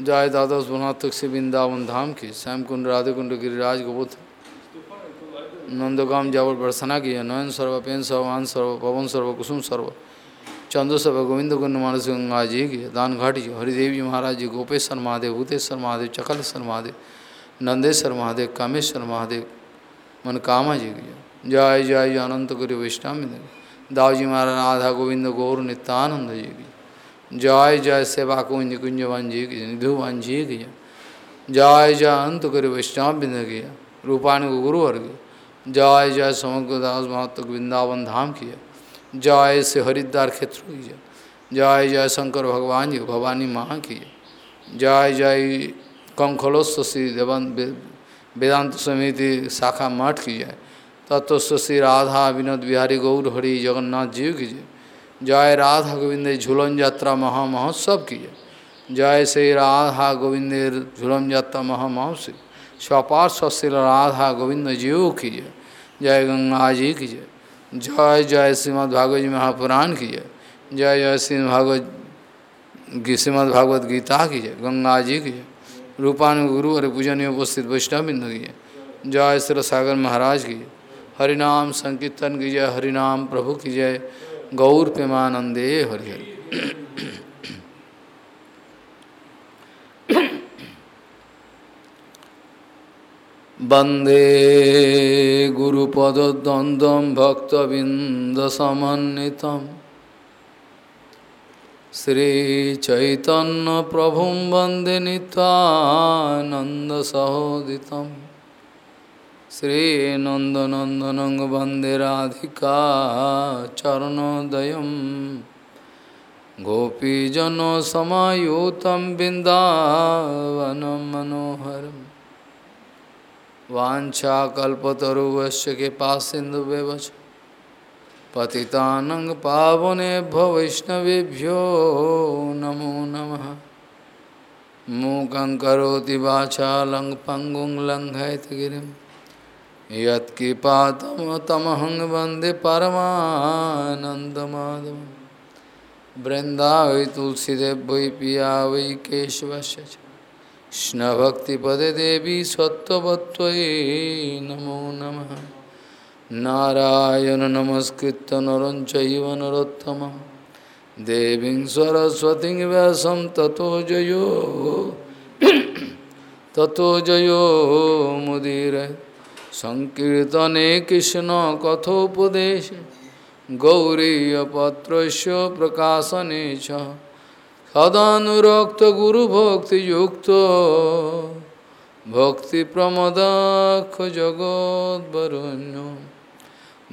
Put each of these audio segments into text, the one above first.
जय दादस बनातक से वृंदावन धाम की श्याम कुंड राधे कुंड गिरिराज गोबुथ नंदगाम, जावर, बरसना किया नयन सर्व, पेन सर्वान सर्व, पवन सर्व, कुसुम सर्व, चंद्र सर्व, गोविंद कुंड मानस, गंगा जी की दान घाट जी, हरिदेव जी महाराज जी गोपेश्वर महादेव भूतेश्वर महादेव चकलेश्वर महादेव नंदेश्वर महादेव कामेश्वर महादेव मन कामा जी की जय जय अनंत गुरु वैष्णव दाव जी महाराज, राधा गोविंद, गौर, नित्यानंद जी की जय जय सेवा कुंज कुंजवन जी की निधुवन जी की जय। जय अंत कर वैष्णव बिंद किया रूपान गुरु वर्ग जय। जय समग्र दास महत्व वृंदावन धाम किया जय। से हरिद्वार क्षेत्र की जय। जय शंकर भगवान जी, भवानी माँ की जय। जय कंखलोस्व श्री देवन वेदांत समिति शाखा मठ की जय। तत्व श्री राधा विनोद बिहारी गौर हरि जगन्नाथ जी की जय। जय राधा गोविंद झूलन यात्रा महा महोत्सव की जय श्री राधा गोविंद झूलन यात्रा महा महोत्सव स्वपार्श्व श्री राधा गोविंद जीव की जय जय गंगा जी की जय जय जय श्रीमद् भागवत जी महापुराण की जय जय जय श्रीमद भागवत श्रीमद् भागवत गीता की जय गंगा जी की जय रूपान गुरु और पूजन उपस्थित वैष्णव बिंदु की जय जय श्री सागर महाराज की हरिनाम संकीर्तन की जय हरिनाम प्रभु की जय गौर प्रेमानंदे हरि वंदे गुरुपद्वंद्वं भक्तबिंदसमन्वितम् श्रीचैतन्यप्रभुं वंदे नित्यानन्दसहोदितम् श्रीनन्दनन्दनं वंदे राधिका चरणोदयं गोपीजनसमायुतं बिन्दावनं मनोहरं वाञ्छाकल्पतरुवस्य कृपासिन्धुव्यवच पतितानं पावनेभ्यो वैष्णवेभ्यो नमो नमः। मूकं करोति वाचालं, पङ्गुं लङ्घयतगिरिम् यत्कृपातमहं वंदे परमानन्दमाधवं वृन्दावै तुलसीदेव वै पिया वै केशवस्य च कृष्णभक्तिपदे देवी सत्त्ववत्त्वयि नमो नमः। नारायण नमस्कृत नर चैव नरोत्तमं देवीं सरस्वतीं व्यासं ततो जयो। ततो जयो मुदीरय संकीर्तने कृष्ण कथोपदेश गौरीपत्र प्रकाशने सदानुरक्त गुरुभक्तियुक्त भक्तिप्रमदाख जगोद्वरुण्य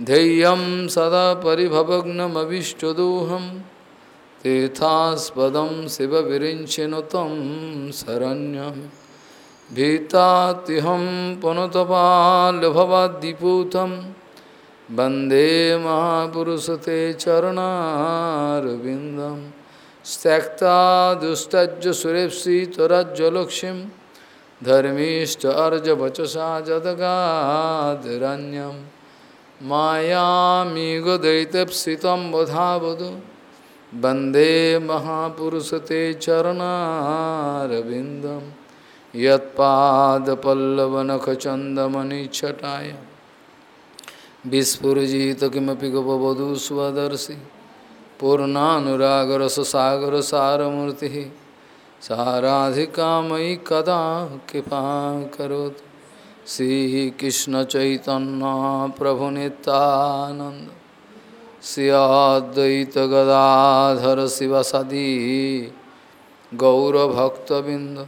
ध्येय सदा परिभवग्नमभीष्टदोहं तीर्थास्पदं शिवविरिञ्चिनु तं शरण्यम्। भीतात्यहं पुनतपाल्भवाद्दिपूतं वंदे महापुरुषते चरणारविन्दं त्यक्ता दुस्तज्ज सुरेप्सितरज्जलक्ष्मीं धर्मीष्ट अर्जवचसा जदगादरण्यं मायामिगदयितप्सितं वधावधु वंदे महापुरुषते चरणारविन्दम् यत्पादपल्लवनखचन्दमनिच्छटाय विस्फुरजित किमपि गपवधू स्वदर्शि पूर्णानुरागरससागरसारमूर्तिः। साराधिका मयि कदा कृपा करोतु श्रीकृष्णचैतन्यप्रभुनितानन्द श्री अद्वैतगदाधर शिवसदी गौरभक्तबिन्द।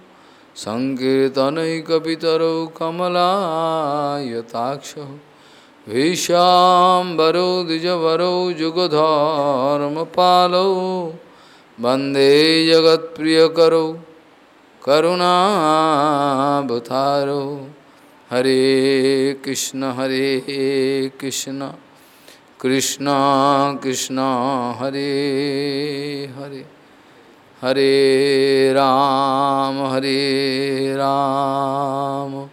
सङ्कीर्तनैकपितरौ कमलायताक्षौ विशाम्बरौ द्विजवरौ, जुगधर्मपालौ, वंदे जगत्प्रियकरौ, करुणावतारौ। हरे कृष्ण हरे कृष्ण कृष्ण कृष्ण, हरे हरे। हरे राम हरे राम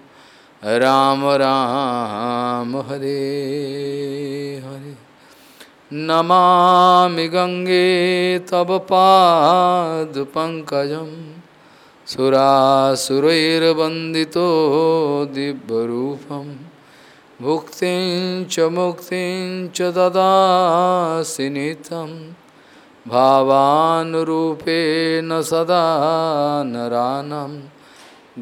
राम राम, हरे हरे। नमामि गंगे तव पादपङ्कजं सुरासुरैर्वन्दितो दिव्यरूपं। भुक्तिं च मुक्तिं च ददासि भावानुरूपेण सदा नरानं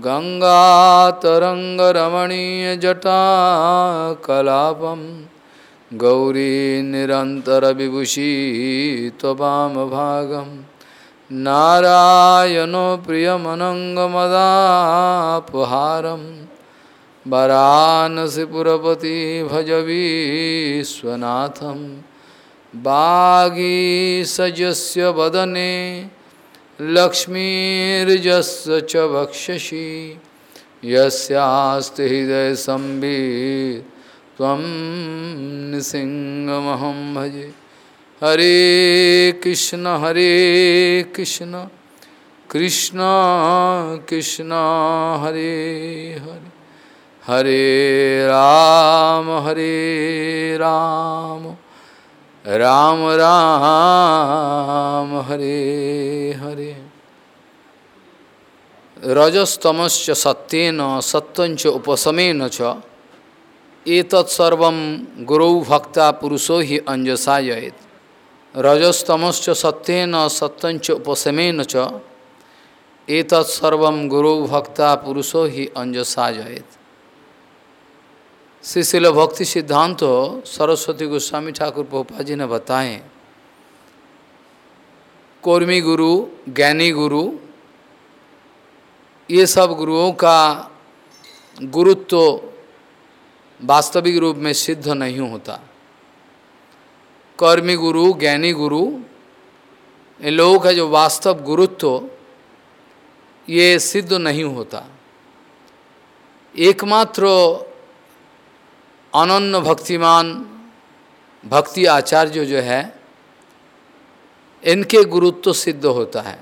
गङ्गातरङ्गरमणीयजटाकलापम् गौरी निरन्तरविभूषी त्ववामभागं नारायणो प्रियमनङ्गमदापहारं। वरानसिपुरपति भज विश्वनाथं बागीसजस्य वदने, लक्ष्मीर्जस्य च वक्षसि यस्यास्ति हृदयसंवित् त्वं नृसिंहमहं भजे। हरे कृष्ण हरे कृष्ण कृष्ण कृष्ण, हरे हरे। हरे राम हरे राम। राम राम हरे हरे। रजस्तमश्च सत्येन सत्यंच उपशमेन च। एतत्सर्व गुरु भक्ता पुरुषो ही अंजसा जयत रजस्तमश्च सत्यन सत्यंच उपशमेन च। एतत्सर्व गुरु भक्ता पुरुषो ही अंजसा जयत श्री भक्ति सिद्धांत सरस्वती गोस्वामी ठाकुर पोपा जी ने बताए। कौर्मी गुरु, ज्ञानी गुरु, ये सब गुरुओं का गुरुत्व तो वास्तविक रूप में सिद्ध नहीं होता। कर्मी गुरु, ज्ञानी गुरु, इन लोगों का जो वास्तव गुरुत्व तो ये सिद्ध नहीं होता। एकमात्र अनन्न भक्तिमान भक्ति आचार्य जो है, इनके गुरुत्व सिद्ध होता है।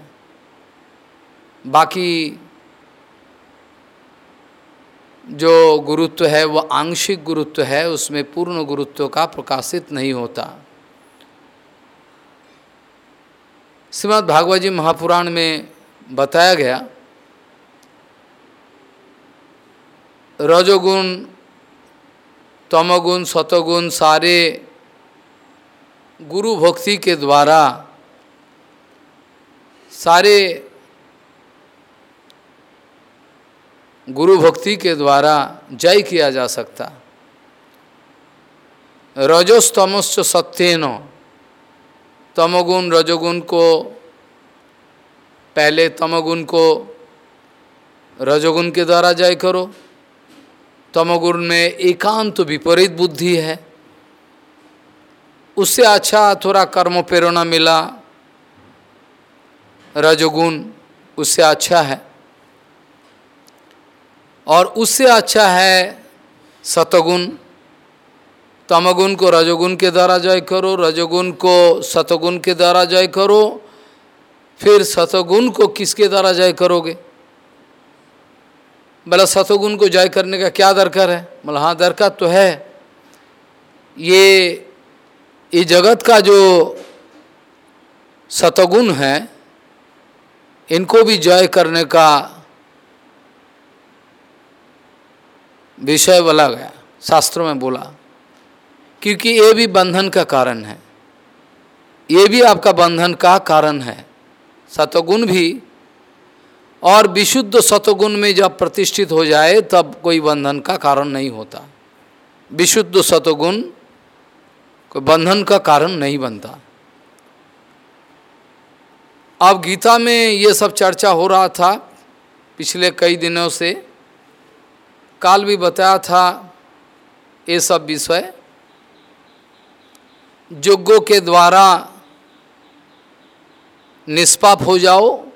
बाकी जो गुरुत्व है वह आंशिक गुरुत्व है, उसमें पूर्ण गुरुत्व का प्रकाशित नहीं होता। श्रीमद भागवत जी महापुराण में बताया गया, रजोगुण तमोगुण, सतोगुण सारे गुरु भक्ति के द्वारा सारे गुरु भक्ति के द्वारा जय किया जा सकता। रजोस्तमश्च सत्यन। तमगुण, रजोगुण को पहले तमगुण को रजोगुण के द्वारा जय करो। तमोगुण में एकांत तो विपरीत बुद्धि है। उससे अच्छा थोड़ा कर्म प्रेरणा मिला। रजोगुण उससे अच्छा है। और उससे अच्छा है सतगुण। तमगुण को रजोगुण के द्वारा जय करो, रजोगुण को सतगुण के द्वारा जय करो। फिर सतगुण को किसके द्वारा जय करोगे? बोला सतगुण को जय करने का क्या दरकार है? बोला हाँ दरकार तो है। ये ये जगत का जो सतगुण है, इनको भी जय करने का विषय बोला गया, शास्त्रों में बोला। क्योंकि ये भी बंधन का कारण है। ये भी आपका बंधन का कारण है। सतगुण भी और विशुद्ध सतगुण में जब प्रतिष्ठित हो जाए, तब कोई बंधन का कारण नहीं होता। विशुद्ध सतगुण कोई बंधन का कारण नहीं बनता। अब गीता में ये सब चर्चा हो रहा था पिछले कई दिनों से। काल भी बताया था ये सब विषय। योग्यों के द्वारा निष्पाप हो जाओ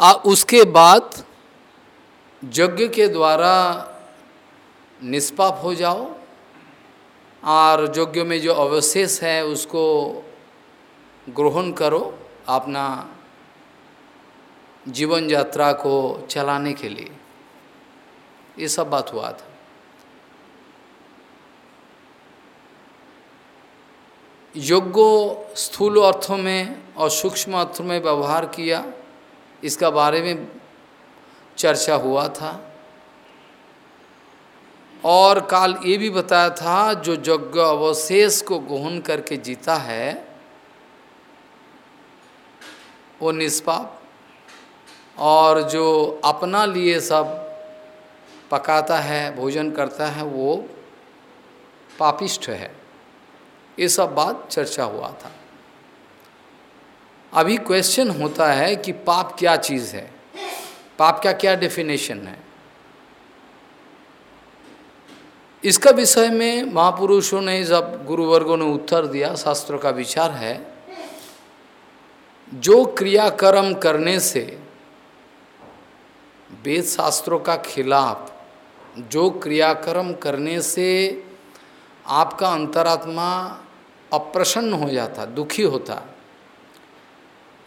और उसके बाद यज्ञ के द्वारा निष्पाप हो जाओ। और यज्ञ में जो अवशेष है, उसको ग्रहण करो अपना जीवन यात्रा को चलाने के लिए। ये सब बात हुआ था। योग्य स्थूल अर्थों में और सूक्ष्म अर्थों में व्यवहार किया। इसका बारे में चर्चा हुआ था। और काल ये भी बताया था, जो यज्ञ अवशेष को गोहन करके जीता है, वो निष्पाप और जो अपना लिए सब पकाता है, भोजन करता है, वो पापिष्ठ है। ये सब बात चर्चा हुआ था। अभी क्वेश्चन होता है कि पाप क्या चीज़ है? पाप का क्या डेफिनेशन है? इसका विषय में महापुरुषों ने जब गुरुवर्गों ने उत्तर दिया, शास्त्रों का विचार है, जो क्रियाकर्म करने से वेद शास्त्रों का खिलाफ, जो क्रियाकर्म करने से आपका अंतरात्मा अप्रसन्न हो जाता, दुखी होता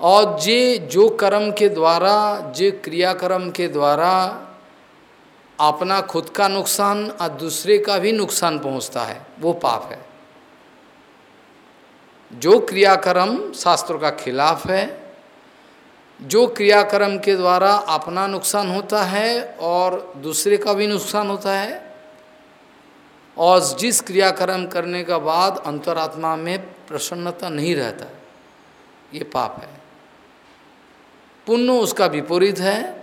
और जे, जो कर्म के द्वारा, जे क्रियाक्रम के द्वारा अपना खुद का नुकसान और दूसरे का भी नुकसान पहुँचता है, वो पाप है। जो क्रियाक्रम शास्त्रों का खिलाफ है, जो क्रियाक्रम के द्वारा अपना नुकसान होता है और दूसरे का भी नुकसान होता है, और जिस क्रियाक्रम करने का बाद अंतरात्मा में प्रसन्नता नहीं रहता, ये पाप है। पुण्य उसका विपरीत है।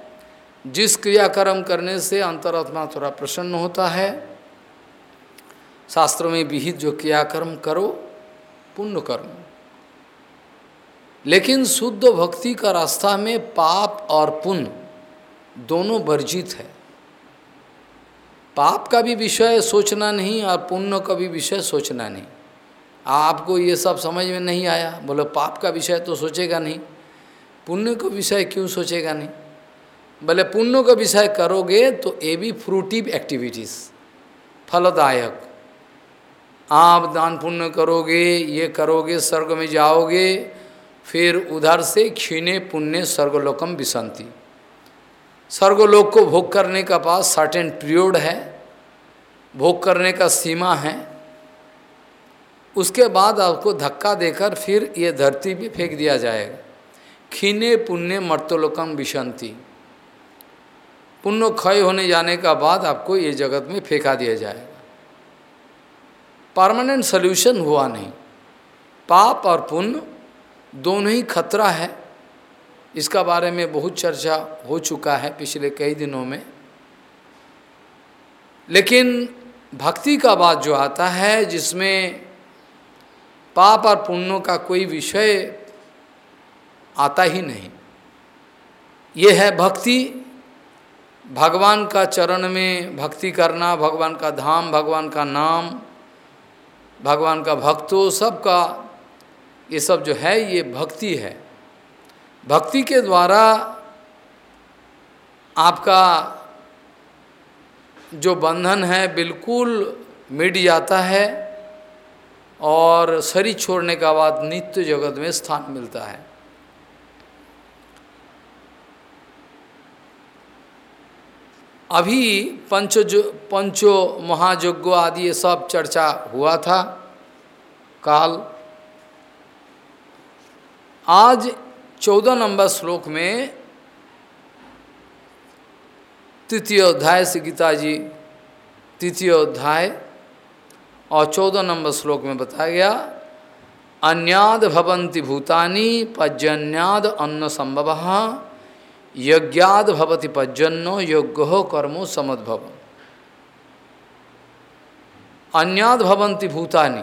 जिस क्रियाक्रम करने से अंतरात्मा थोड़ा प्रसन्न होता है। शास्त्रों में विहित जो क्रियाक्रम करो, पुण्य कर्म। लेकिन शुद्ध भक्ति का रास्ता में पाप और पुण्य दोनों वर्जित है। पाप का भी विषय सोचना नहीं और पुण्य का भी विषय सोचना नहीं। आपको ये सब समझ में नहीं आया? बोलो, पाप का विषय तो सोचेगा नहीं। पुण्य का विषय क्यों सोचेगा नहीं? भले पुण्य का विषय करोगे तो ये भी फ्रूटिव एक्टिविटीज़ फलदायक। आप दान पुण्य करोगे, ये करोगे, स्वर्ग में जाओगे, फिर उधर से क्षीणे पुण्य स्वर्गलोकम विसंति। स्वर्गलोक को भोग करने का पास सर्टेन पीरियड है, भोग करने का सीमा है। उसके बाद आपको धक्का देकर फिर ये धरती पे फेंक दिया जाएगा। खीने पुण्य मर्तोलोकम विशंति। पुण्य क्षय होने जाने का बाद आपको ये जगत में फेंका दिया जाएगा। परमानेंट सोल्यूशन हुआ नहीं। पाप और पुण्य दोनों ही खतरा है। इसका बारे में बहुत चर्चा हो चुका है पिछले कई दिनों में। लेकिन भक्ति का बात जो आता है, जिसमें पाप और पुण्यों का कोई विषय आता ही नहीं। ये है भक्ति। भगवान का चरण में भक्ति करना, भगवान का धाम, भगवान का नाम, भगवान का भक्तों सबका ये सब जो है, ये भक्ति है। भक्ति के द्वारा आपका जो बंधन है, बिल्कुल मिट जाता है और शरीर छोड़ने का बाद नित्य जगत में स्थान मिलता है। अभी पंचो जो, पंचो महायज्ञ आदि ये सब चर्चा हुआ था, काल। आज चौदह नंबर श्लोक में तृतीय अध्याय से गीता जी, तृतीय अध्याय और चौदह नंबर श्लोक में बताया गया, अन्याद भवंती भूतानी पजन्याद अन्न संभव यज्ञाद भवति पज्जन्नो योग्यो कर्मो समद्भव अन्याद भवंती भूतानी।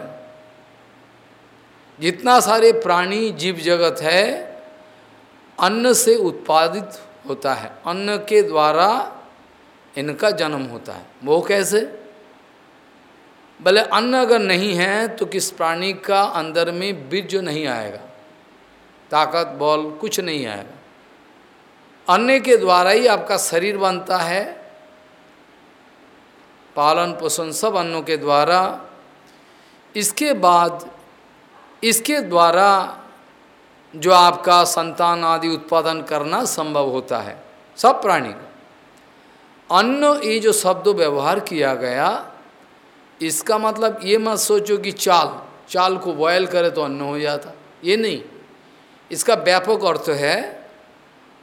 जितना सारे प्राणी जीव जगत है, अन्न से उत्पादित होता है। अन्न के द्वारा इनका जन्म होता है। वो कैसे? भले अन्न अगर नहीं है तो किस प्राणी का अंदर में बीज नहीं आएगा? ताकत, बल कुछ नहीं आएगा। अन्न के द्वारा ही आपका शरीर बनता है। पालन पोषण सब अन्नों के द्वारा। इसके बाद, इसके द्वारा जो आपका संतान आदि उत्पादन करना संभव होता है, सब प्राणी अन्न ये जो शब्द व्यवहार किया गया, इसका मतलब ये मत सोचो कि चाल चाल को बॉयल करे तो अन्न हो जाता, ये नहीं। इसका व्यापक अर्थ है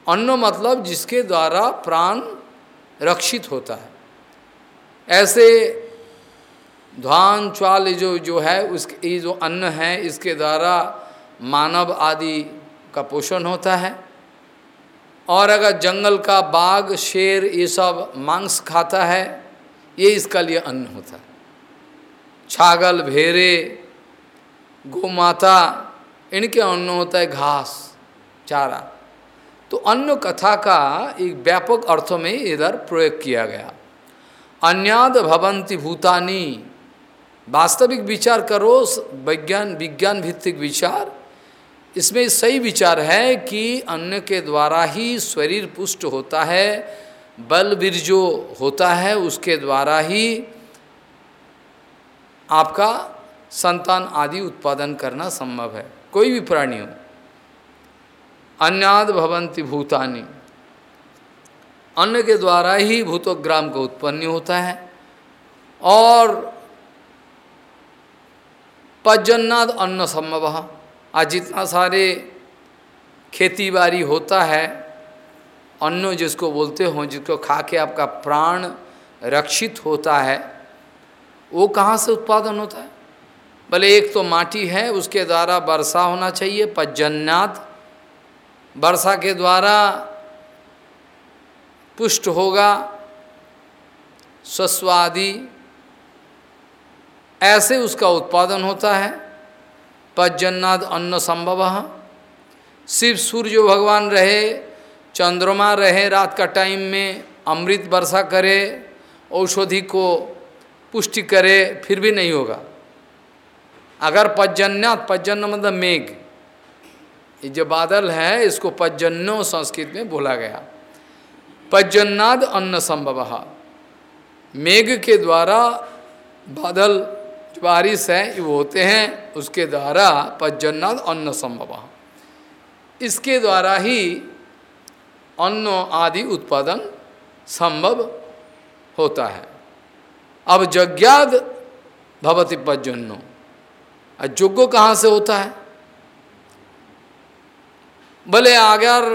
अन्न मतलब जिसके द्वारा प्राण रक्षित होता है। ऐसे ध्वान च्वाल जो जो है उसके ये जो अन्न है, इसके द्वारा मानव आदि का पोषण होता है। और अगर जंगल का बाघ शेर ये सब मांस खाता है, ये इसका लिए अन्न होता है। छागल, भेरे, गोमाता, इनके अन्न होता है घास, चारा। तो अन्य कथा का एक व्यापक अर्थों में इधर प्रयोग किया गया। अन्याद भवंती भूतानी, वास्तविक विचार करो विज्ञान विज्ञान भित्तिक विचार। इसमें सही विचार है कि अन्न के द्वारा ही शरीर पुष्ट होता है, बल जो होता है, उसके द्वारा ही आपका संतान आदि उत्पादन करना संभव है। कोई भी प्राणी हो। अन्याद भवंती भूतानी। अन्न के द्वारा ही भूतोग्राम का उत्पन्न होता है और पजन्नाद अन्न संभव। आज जितना सारे खेती बाड़ी होता है, अन्न जिसको बोलते हो, जिसको खा के आपका प्राण रक्षित होता है, वो कहाँ से उत्पादन होता है? भले एक तो माटी है, उसके द्वारा वर्षा होना चाहिए पज्जन्नात वर्षा के द्वारा पुष्ट होगा स्वस्वादि ऐसे उसका उत्पादन होता है। पज्जन्नाद अन्न संभव। शिव सूर्य भगवान रहे, चंद्रमा रहे, रात का टाइम में अमृत वर्षा करे, औषधि को पुष्टि करे, फिर भी नहीं होगा। अगर पज्जन्यात पज्जन्न मतलब मेघ। ये जो बादल है, इसको पज्जन्नो संस्कृत में बोला गया। पज्जन्नाद अन्न संभव। मेघ के द्वारा बादल बारिश है वो होते हैं, उसके द्वारा पज्जन्नाद अन्न संभव। इसके द्वारा ही अन्न आदि उत्पादन संभव होता है। अब यज्ञाद भवती पज्जन्नो जोग्य कहाँ से होता है? भले अगर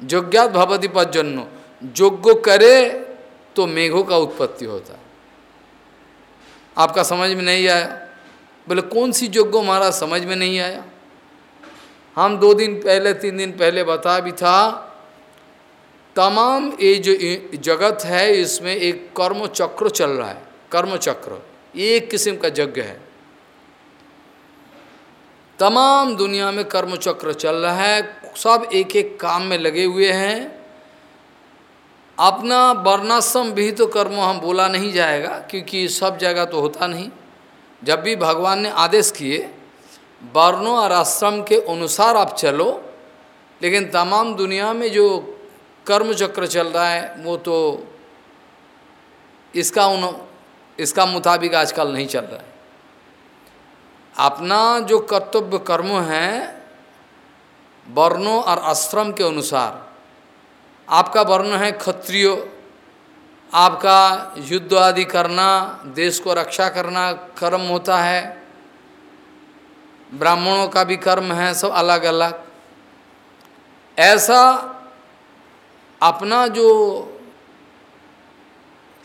योग्यात भवती पज्जन्नो योग्य करे तो मेघों का उत्पत्ति होता आपका समझ में नहीं आया बोले कौन सी योग्य हमारा समझ में नहीं आया हम दो दिन पहले तीन दिन पहले बता भी था तमाम ये जो जगत है इसमें एक कर्म चक्र चल रहा है कर्म चक्र एक किस्म का यज्ञ है तमाम दुनिया में कर्म चक्र चल रहा है, सब एक एक काम में लगे हुए हैं। अपना वर्णाश्रम भी तो कर्म हम बोला नहीं जाएगा, क्योंकि सब जगह तो होता नहीं। जब भी भगवान ने आदेश किए, वर्णों और आश्रम के अनुसार आप चलो, लेकिन तमाम दुनिया में जो कर्म चक्र चल रहा है, वो तो इसका उन, इसका मुताबिक आजकल नहीं चल रहा है। अपना जो कर्तव्य कर्म है, वर्णों और आश्रम के अनुसार। आपका वर्ण है क्षत्रिय, आपका युद्ध आदि करना, देश को रक्षा करना कर्म होता है। ब्राह्मणों का भी कर्म है, सब अलग अलग ऐसा अपना जो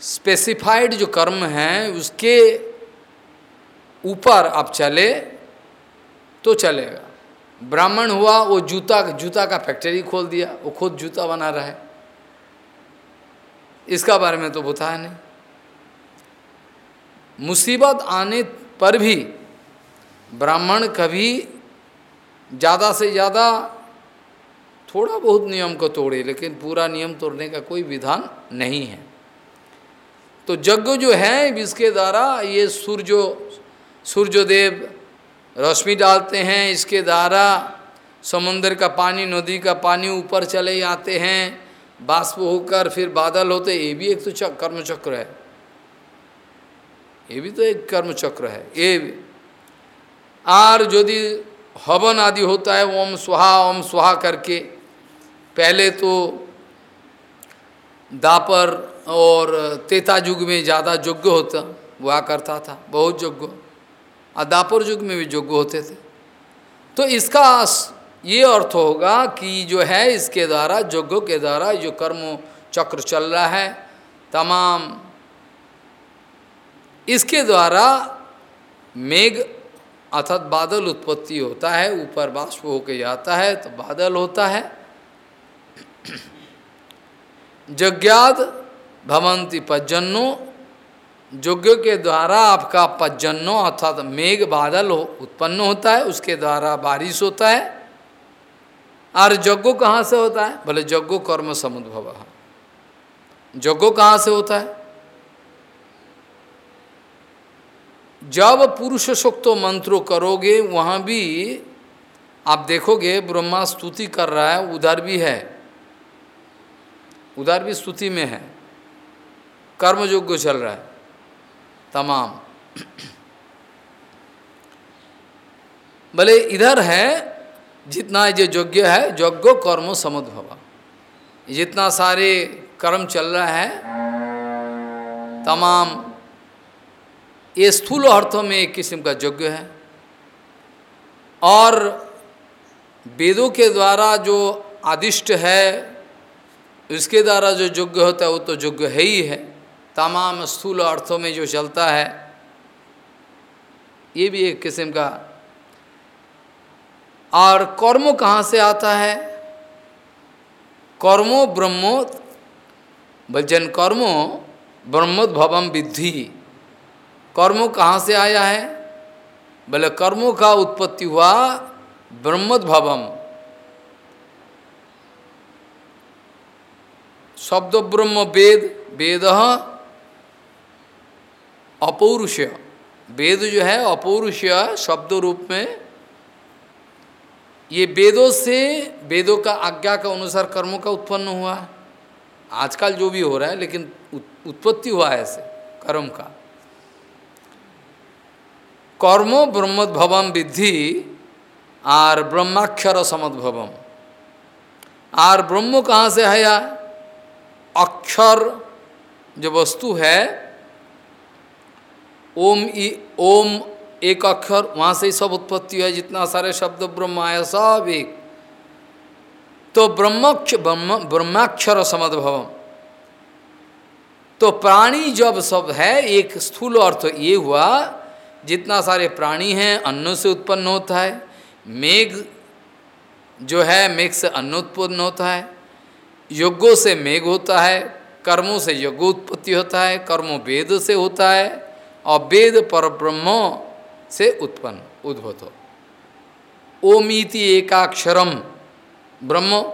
स्पेसिफाइड जो कर्म है, उसके ऊपर आप चले तो चलेगा। ब्राह्मण हुआ, वो जूता जूता का फैक्ट्री खोल दिया, वो खुद जूता बना रहा है। इसका बारे में तो बताया नहीं। मुसीबत आने पर भी ब्राह्मण कभी ज़्यादा से ज़्यादा थोड़ा बहुत नियम को तोड़े, लेकिन पूरा नियम तोड़ने का कोई विधान नहीं है। तो यज्ञ जो है, इसके द्वारा ये सूर्यो सूर्योदेव रोशनी डालते हैं, इसके द्वारा समुद्र का पानी, नदी का पानी ऊपर चले आते हैं, बाष्प होकर फिर बादल होते ये भी एक तो कर्म चक्र है। ये भी तो एक कर्म चक्र है। ये और यदि हवन आदि होता है ओम सुहा ओम सुहा करके, पहले तो दापर और तेता युग में ज़्यादा योग्य होता हुआ करता था बहुत योग्य और दापर युग में भी योग्य होते थे। तो इसका ये अर्थ होगा कि जो है इसके द्वारा योग्यों के द्वारा जो कर्म चक्र चल रहा है, तमाम इसके द्वारा मेघ अर्थात बादल उत्पत्ति होता है, ऊपर बाष्प होके जाता है तो बादल होता है। यज्ञाद भवंती पज्जनो यज्ञ के द्वारा आपका पज्जनो अर्थात मेघ बादल हो, उत्पन्न होता है, उसके द्वारा बारिश होता है। और यज्ञो कहाँ से होता है? भले यज्ञो कर्म समुद्भव। यज्ञो कहाँ से होता है? जब पुरुष शोक्तो मंत्रो करोगे, वहाँ भी आप देखोगे, ब्रह्मा स्तुति कर रहा है, उधर भी है। उधर भी स्तुति में है। कर्म कर्मयोग्य चल रहा है। तमाम। भले इधर है, जितना जो योग्य है यज्ञ कर्म समुद्भव जितना सारे कर्म चल रहा है, तमाम ये स्थूल अर्थों में एक किस्म का यज्ञ है। और वेदों के द्वारा जो आदिष्ट है, उसके द्वारा जो यज्ञ होता है, वो तो यज्ञ है ही है। तमाम स्थूल अर्थों में जो चलता है, ये भी एक किस्म का। और कर्म कहाँ से आता है? कर्मो ब्रह्मो भजन कर्मो ब्रह्मोद्भवम विद्धि। कर्मों कहाँ से आया है? बोले, कर्मों का उत्पत्ति हुआ ब्रह्मोद्भवम शब्द ब्रह्म वेद वेद अपौरुष वेद जो है अपौरुष शब्द रूप में ये वेदों से, वेदों का आज्ञा का अनुसार कर्मों का उत्पन्न हुआ। आजकल जो भी हो रहा है, लेकिन उत्पत्ति हुआ है ऐसे, कर्म का। कर्मो ब्रह्मोद्भवम विद्धि, आर ब्रह्माक्षर समुद्भवम आर ब्रह्म कहाँ से है या अक्षर जो वस्तु है ओम ई ओम एक अक्षर, वहाँ से ही सब उत्पत्ति है, जितना सारे शब्द ब्रह्म आया, सब एक। तो ब्रह्मक्ष, ब्रह्म, ब्रह्माक्षर समुद्भवम। तो प्राणी जब सब है, एक स्थूल अर्थ ये हुआ, जितना सारे प्राणी हैं, अन्न से उत्पन्न होता है, मेघ जो है, मेघ से अन्न उत्पन्न होता है योगों से मेघ होता है, कर्मों से योगो उत्पत्ति होता है, कर्मों वेद से होता है और वेद पर ब्रह्मों से उत्पन्न, उद्भूत हो। ओमीति एकाक्षरम, ब्रह्म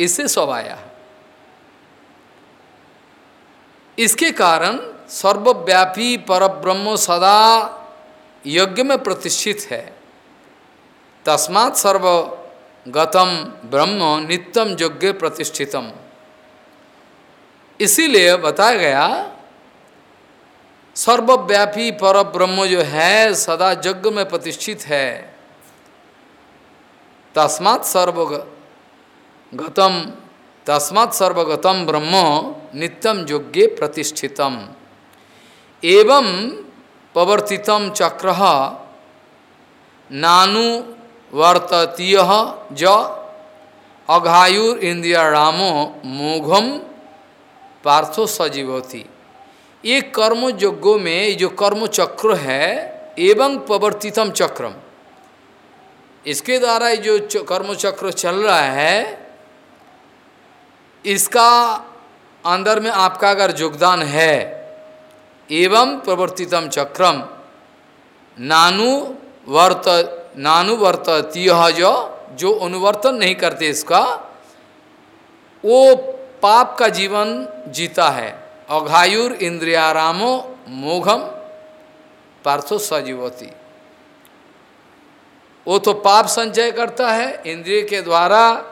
इससे सब आया। इसके कारण सर्वव्यापी पर ब्रह्म सदा यज्ञ में प्रतिष्ठित है। तस्मात् सर्वगतम ब्रह्म नित्यम यज्ञ प्रतिष्ठितम। इसीलिए बताया गया सर्वव्यापी पर ब्रह्म जो है, सदा यज्ञ में प्रतिष्ठित है। तस्मात् सर्वगतम तस्मात् सर्वगतम ब्रह्म नित्यम योग्य प्रतिष्ठितम। एवं प्रवर्तितम चक्र नानु वर्ततीय ज अघायुर इंद्रिया रामो मोघम पार्थो सजीवती। ये कर्म यज्ञों में जो कर्म चक्र है, एवं प्रवर्तितम चक्रम। इसके द्वारा ये जो कर्म चक्र चल रहा है, इसका अंदर में आपका अगर योगदान है, एवं प्रवर्तितम चक्रम, नानु वर्त, नानु वर्तती जो जो अनुवर्तन नहीं करते इसका, वो पाप का जीवन जीता है। अघायुर इंद्रियारामो मोघम पार्थो सजीवती। वो तो पाप संचय करता है, इंद्रिय के द्वारा,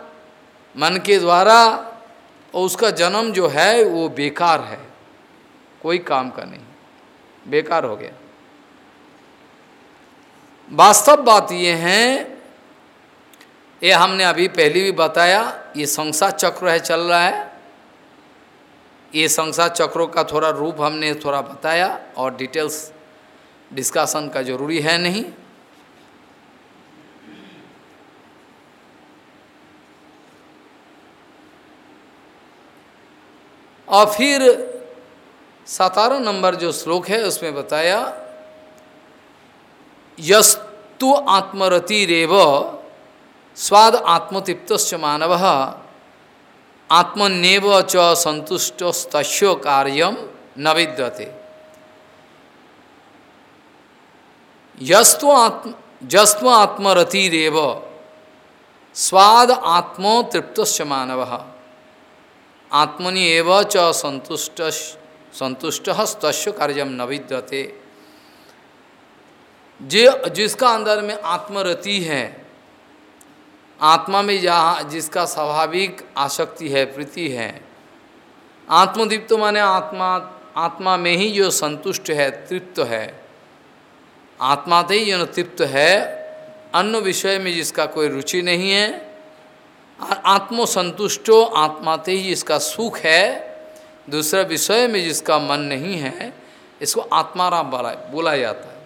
मन के द्वारा, और उसका जन्म जो है, वो बेकार है। कोई काम का नहीं। बेकार हो गया। वास्तव बात ये है, ये हमने अभी पहले भी बताया, ये संसार चक्र है, चल रहा है। ये संसार चक्रों का थोड़ा रूप हमने थोड़ा बताया और डिटेल्स डिस्कशन का ज़रूरी है नहीं। और फिर सतारह नंबर जो श्लोक है, उसमें बताया, यस्तु आत्मरति रेव स्वाद आत्मतिप्त मानव आत्मनेव च संतुष्ट तस्ो कार्यम न विद्यते। यस्तु आत्म जस्व आत्मरतिरेव, स्वाद आत्मो तृप्त मानव। आत्मनि एव च संतुष्ट संतुष्ट तस्य कार्यम न विद्यते। जे, जिसका अंदर में आत्मरति है आत्मा में जहाँ जिसका स्वाभाविक आसक्ति है, प्रीति है। आत्मदीप्त माने आत्मा आत्मा में ही जो संतुष्ट है, तृप्त है। आत्मा ही जो तृप्त है, अन्य विषय में जिसका कोई रुचि नहीं है, और आत्मसंतुष्टो, आत्मा से ही जिसका सुख है, दूसरे विषय में जिसका मन नहीं है, इसको आत्माराम बोला बोला जाता है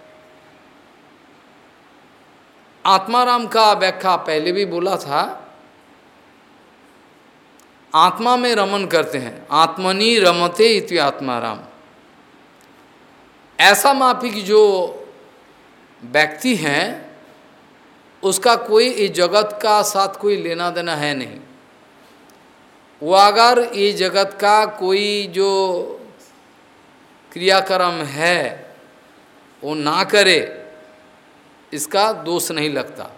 आत्माराम का व्याख्या पहले भी बोला था, आत्मा में रमन करते हैं। आत्मनि रमते इति आत्माराम। ऐसा माफिक जो व्यक्ति हैं, उसका कोई इस जगत का साथ कोई लेना देना है नहीं। वो अगर ये जगत का कोई जो क्रियाक्रम है, वो ना करे इसका दोष नहीं लगता।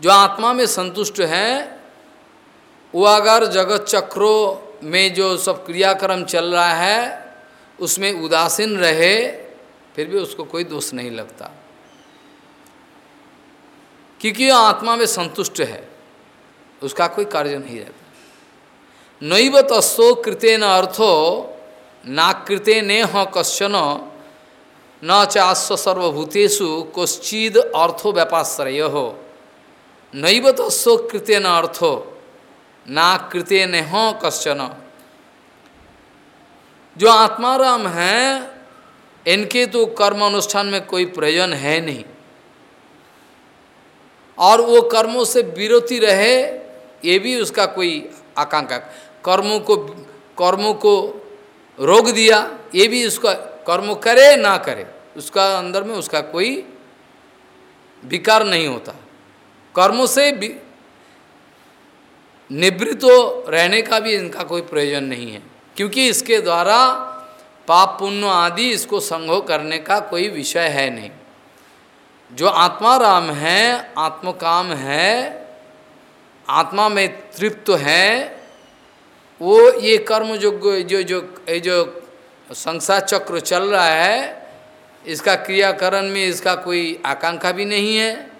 जो आत्मा में संतुष्ट है, वो अगर जगत चक्रों में जो सब क्रियाक्रम चल रहा है, उसमें उदासीन रहे, फिर भी उसको कोई दोष नहीं लगता। क्योंकि आत्मा में संतुष्ट है, उसका कोई कार्य नहीं रहता। नैव तस्ो कृतेन अर्थो नाकृते ने हो कश्चन न चाश्व सर्वभूतेषु कश्चिद अर्थो व्यापाश्रय। हो नैव तस्ो कृतेन अर्थो, ना कृते ने कश्चन। जो आत्माराम हैं, इनके तो कर्म अनुष्ठान में कोई प्रयोजन है नहीं। और वो कर्मों से विरोती रहे, ये भी उसका कोई आकांक्षा। कर्मों को कर्मों को रोक दिया, ये भी उसका कर्म करे, ना करे, उसका अंदर में उसका कोई विकार नहीं होता। कर्मों से निवृत्त रहने का भी इनका कोई प्रयोजन नहीं है, क्योंकि इसके द्वारा पाप पुण्य आदि इसको संभव करने का कोई विषय है नहीं। जो आत्मा राम है, आत्मकाम है, आत्मा में तृप्त है, वो ये कर्म जो जो जो ये जो संसार चक्र चल रहा है इसका क्रियाकरण में इसका कोई आकांक्षा भी नहीं है।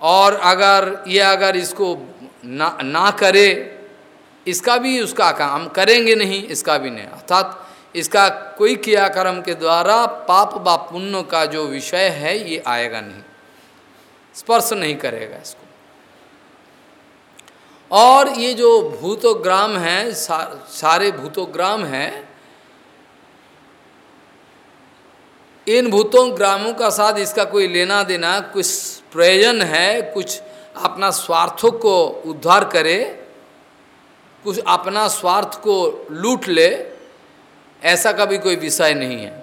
और अगर ये अगर इसको ना ना करे इसका भी उसका आकांक्षा हम करेंगे नहीं इसका भी नहीं। अर्थात इसका कोई क्रियाक्रम के द्वारा पाप व पुण्य का जो विषय है ये आएगा नहीं। स्पर्श नहीं करेगा इसको। और ये जो भूतोग्राम है सा, सारे भूतोग्राम हैं इन भूतों ग्रामों का साथ इसका कोई लेना देना, कुछ प्रयोजन है, कुछ अपना स्वार्थों को उद्धार करे, कुछ अपना स्वार्थ को लूट ले, ऐसा का भी कोई विषय नहीं है।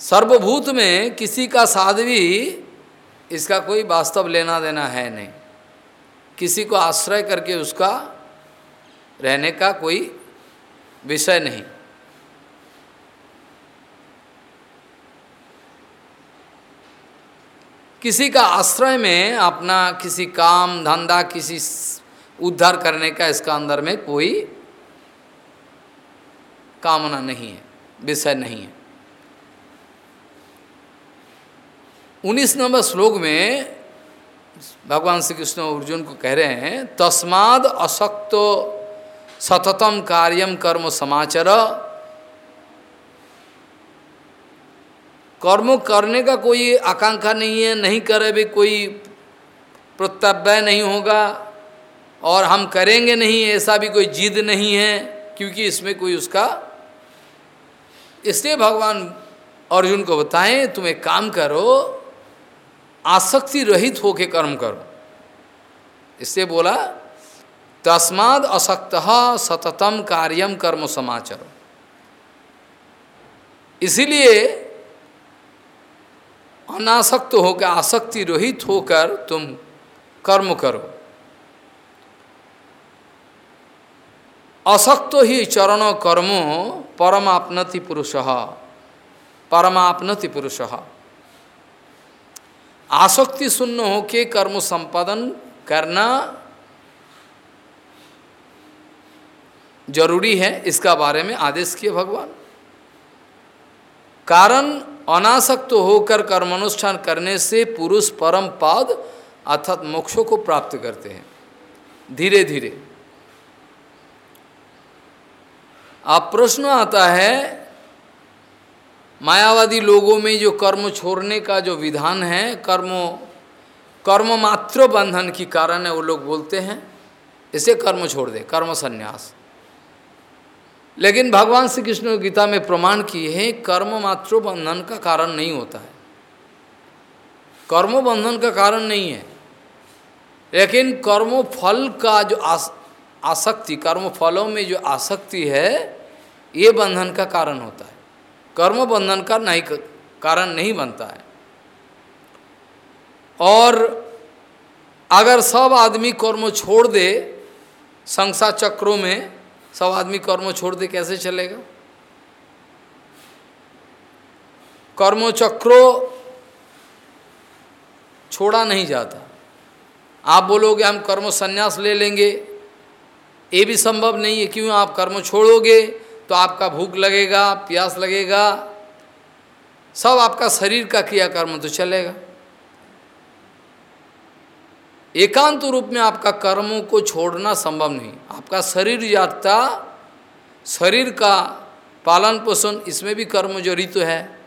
सर्वभूत में किसी का साध भी इसका कोई वास्तव लेना देना है नहीं। किसी को आश्रय करके उसका रहने का कोई विषय नहीं। किसी का आश्रय में अपना किसी काम, धंधा, किसी उद्धार करने का इसका अंदर में कोई कामना नहीं है, विषय नहीं है। उन्नीस नंबर श्लोक में भगवान श्री कृष्ण अर्जुन को कह रहे हैं, तस्माद असक्तो सततम कार्यम कर्म समाचार कर्म करने का कोई आकांक्षा नहीं है, नहीं करे भी कोई प्रत्यव्य नहीं होगा और हम करेंगे नहीं, ऐसा भी कोई जिद नहीं है, क्योंकि इसमें कोई उसका इसलिए भगवान अर्जुन को बताएँ, तुम एक काम करो, आसक्ति रहित होके कर्म करो। इससे बोला, तस्माद असक्त सततम कार्यम कर्म समाचार इसीलिए अनासक्त होकर, आसक्ति रहित होकर तुम कर्म करो। असक्त ही चरण कर्मो परमापनति पुरुष परमापनति पुरुष। आसक्ति शून्य होके कर्म संपादन करना ज़रूरी है, इसका बारे में आदेश किए भगवान। कारण अनासक्त होकर कर्मानुष्ठान करने से पुरुष परम पद अर्थात मोक्षों को प्राप्त करते हैं। धीरे धीरे। अब प्रश्न आता है, मायावादी लोगों में जो कर्म छोड़ने का जो विधान है, कर्म कर्म मात्र बंधन की कारण है, वो लोग बोलते हैं, इसे कर्म छोड़ दे, कर्म संन्यास। लेकिन भगवान श्री कृष्ण गीता में प्रमाण किए हैं कर्म मात्र बंधन का कारण नहीं होता है। कर्म बंधन का कारण नहीं है। लेकिन कर्म फल का जो आस, आसक्ति कर्म फलों में जो आसक्ति है ये बंधन का कारण होता है। कर्म बंधन का नहीं कारण नहीं बनता है। और अगर सब आदमी कर्म छोड़ दे संसार चक्रों में सब आदमी कर्म छोड़ दे, कैसे चलेगा? कर्म चक्रो छोड़ा नहीं जाता। आप बोलोगे, हम कर्म संन्यास ले लेंगे। ये भी संभव नहीं है, क्यों? आप कर्म छोड़ोगे तो आपका भूख लगेगा, प्यास लगेगा। सब आपका शरीर का क्रियाकर्म तो चलेगा। एकांत रूप में आपका कर्मों को छोड़ना संभव नहीं। आपका शरीर यात्रा, शरीर का पालन पोषण, इसमें भी कर्म जो ऋतु है,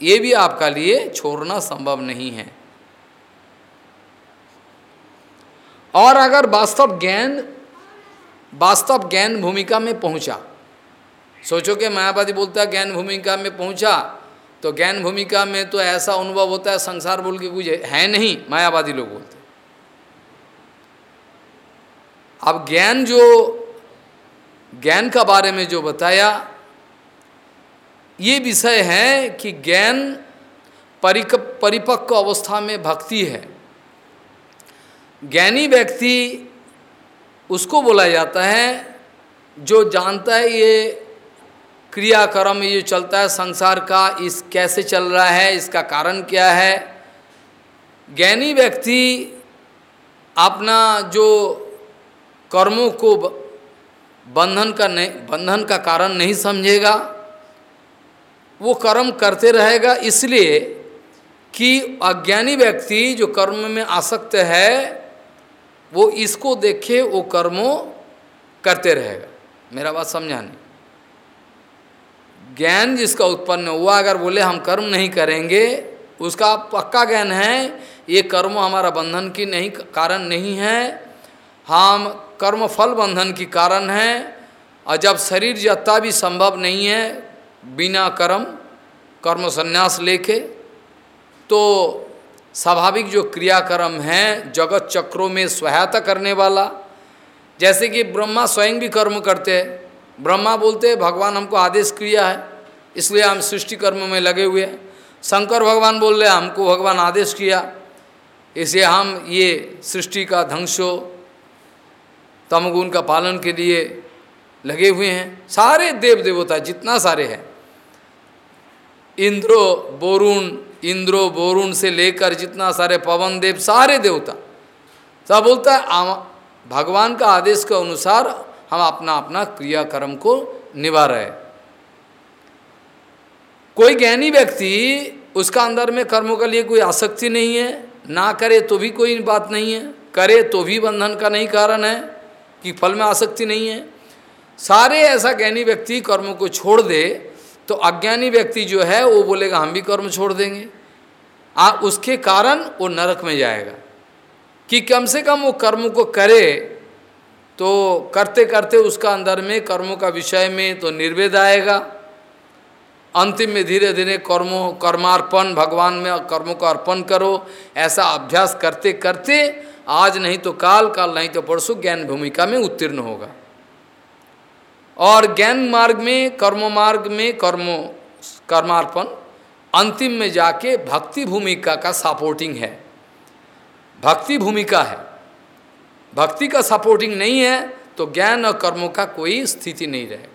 ये भी आपका लिए छोड़ना संभव नहीं है। और अगर वास्तव ज्ञान वास्तव ज्ञान भूमिका में पहुँचा, सोचो कि मायावादी बोलता है, ज्ञान भूमिका में पहुँचा तो ज्ञान भूमिका में तो ऐसा अनुभव होता है, संसार बोल के कुछ है नहीं, मायावादी लोग बोलते अब ज्ञान जो, ज्ञान का बारे में जो बताया, ये विषय है कि ज्ञान परिक, परिपक्व अवस्था में भक्ति है। ज्ञानी व्यक्ति उसको बोला जाता है, जो जानता है ये क्रियाक्रम, ये चलता है संसार का, इस कैसे चल रहा है, इसका कारण क्या है? ज्ञानी व्यक्ति अपना जो कर्मों को बंधन का नहीं, बंधन का कारण नहीं समझेगा। वो कर्म करते रहेगा इसलिए कि अज्ञानी व्यक्ति जो कर्म में आसक्त है, वो इसको देखे, वो कर्मों करते रहेगा। मेरा बात समझा नहीं। ज्ञान जिसका उत्पन्न हुआ, अगर बोले हम कर्म नहीं करेंगे, उसका पक्का ज्ञान है, ये कर्म हमारा बंधन की नहीं, कारण नहीं है। हम कर्म फल बंधन की कारण है। और जब शरीर जत्ता भी संभव नहीं है बिना कर्म कर्म संन्यास लेके। तो स्वाभाविक जो क्रियाक्रम है, जगत चक्रों में सहायता करने वाला, जैसे कि ब्रह्मा स्वयं भी कर्म करते हैं। ब्रह्मा बोलते हैं, भगवान हमको आदेश किया है, इसलिए हम सृष्टि कर्म में लगे हुए हैं। शंकर भगवान बोल रहे हमको भगवान आदेश किया इसलिए हम ये सृष्टि का ध्वंसो तमगुण का पालन के लिए लगे हुए हैं। सारे देव देवता जितना सारे हैं। इंद्रो बोरुण इंद्रो बोरुण से लेकर जितना सारे पवन देव, सारे देवता। सब बोलता है भगवान का आदेश के अनुसार हम अपना अपना क्रियाक्रम को निभा रहे कोई ज्ञानी व्यक्ति उसका अंदर में कर्मों के लिए कोई आसक्ति नहीं है। ना करे तो भी कोई बात नहीं है। करे तो भी बंधन का नहीं कारण है। कि फल में आसक्ति नहीं है। सारे ऐसा ज्ञानी व्यक्ति कर्म को छोड़ दे तो अज्ञानी व्यक्ति जो है, वो बोलेगा, हम भी कर्म छोड़ देंगे। आ, उसके कारण वो नरक में जाएगा। कि कम से कम वो कर्म को करे तो करते करते उसका अंदर में कर्मों का विषय में तो निर्वेद आएगा। अंतिम में धीरे धीरे कर्मों, कर्मार्पण, भगवान में कर्मों को अर्पण करो। ऐसा अभ्यास करते करते आज नहीं तो काल काल नहीं तो परसों ज्ञान भूमिका में उत्तीर्ण होगा। और ज्ञान मार्ग में, कर्म मार्ग में, कर्मो, कर्मार्पण, अंतिम में जाके भक्ति भूमिका का सपोर्टिंग है। भक्ति भूमिका है। भक्ति का सपोर्टिंग नहीं है तो ज्ञान और कर्मों का कोई स्थिति नहीं रहेगा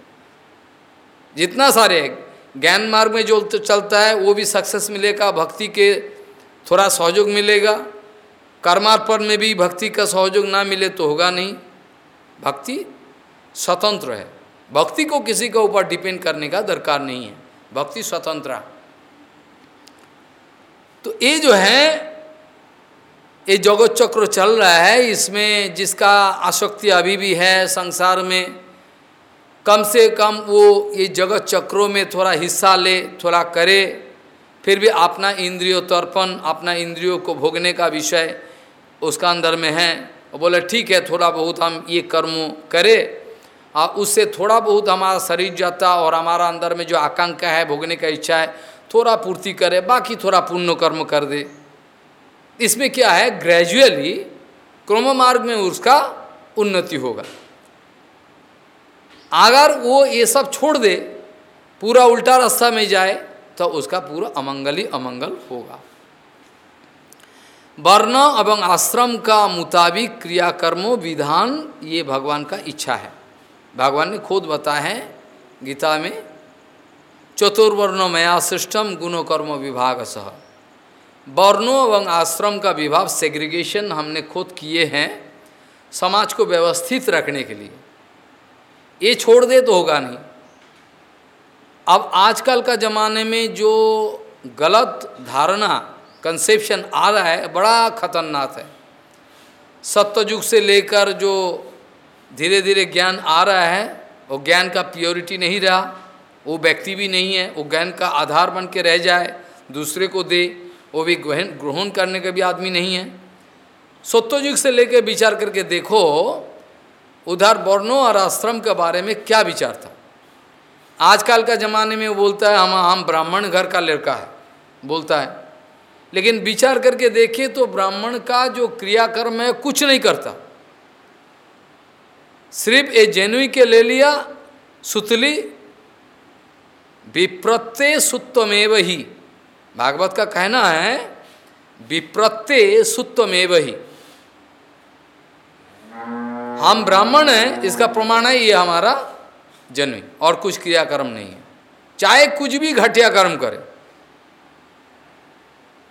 जितना सारे ज्ञान मार्ग में जो चलता है, वो भी सक्सेस मिलेगा, भक्ति के थोड़ा सहयोग मिलेगा। कर्मार्पण में भी भक्ति का सहयोग ना मिले तो होगा नहीं। भक्ति स्वतंत्र है। भक्ति को किसी के ऊपर डिपेंड करने का दरकार नहीं है। भक्ति स्वतंत्र। तो ये जो है, ये जगत चक्र चल रहा है, इसमें जिसका आसक्ति अभी भी है संसार में, कम से कम वो ये जगत चक्रों में थोड़ा हिस्सा ले, थोड़ा करे, फिर भी अपना इंद्रियों तर्पण, अपना इंद्रियों को भोगने का विषय उसका अंदर में है। वो बोले, ठीक है, थोड़ा बहुत हम ये कर्म करें। और उससे थोड़ा बहुत हमारा शरीर जाता और हमारा अंदर में जो आकांक्षा है, भोगने का इच्छा है, थोड़ा पूर्ति करे, बाकी थोड़ा पुण्य कर्म कर दे। इसमें क्या है? ग्रेजुअली क्रम मार्ग में उसका उन्नति होगा। अगर वो ये सब छोड़ दे, पूरा उल्टा रास्ता में जाए तो उसका पूरा अमंगल ही अमंगल होगा। वर्ण एवं आश्रम का मुताबिक क्रियाकर्मों, विधान, ये भगवान का इच्छा है। भगवान ने खुद बताया है, गीता में चतुर्वर्ण मया सृष्टम गुणो कर्म विभाग सह। वर्णों एवं आश्रम का विभाग सेग्रीगेशन हमने खुद किए हैं, समाज को व्यवस्थित रखने के लिए। ये छोड़ दे तो होगा नहीं। अब आजकल का ज़माने में जो गलत धारणा कंसेप्शन आ रहा है, बड़ा खतरनाक है। सत्ययुग से लेकर जो धीरे धीरे ज्ञान आ रहा है, वो ज्ञान का प्योरिटी नहीं रहा, वो व्यक्ति भी नहीं है, वो ज्ञान का आधार बन के रह जाए, दूसरे को दे, वो भी ग्रहण ग्रहण करने का भी आदमी नहीं है। सत्ययुग से लेकर विचार करके देखो, उधर वर्णों और आश्रम के बारे में क्या विचार था? आजकल का ज़माने में बोलता है, हम हम ब्राह्मण घर का लड़का है, बोलता है लेकिन विचार करके देखे तो ब्राह्मण का जो क्रियाकर्म है कुछ नहीं करता। सिर्फ़ ये जेनुई के ले लिया, सुतली, विप्रत्य सुत्वमेव ही। भागवत का कहना है, विप्रत्य सुत्वमेव ही। हम ब्राह्मण हैं, इसका प्रमाण है ये हमारा जन्म और कुछ क्रियाकर्म नहीं है। चाहे कुछ भी घटिया कर्म करे।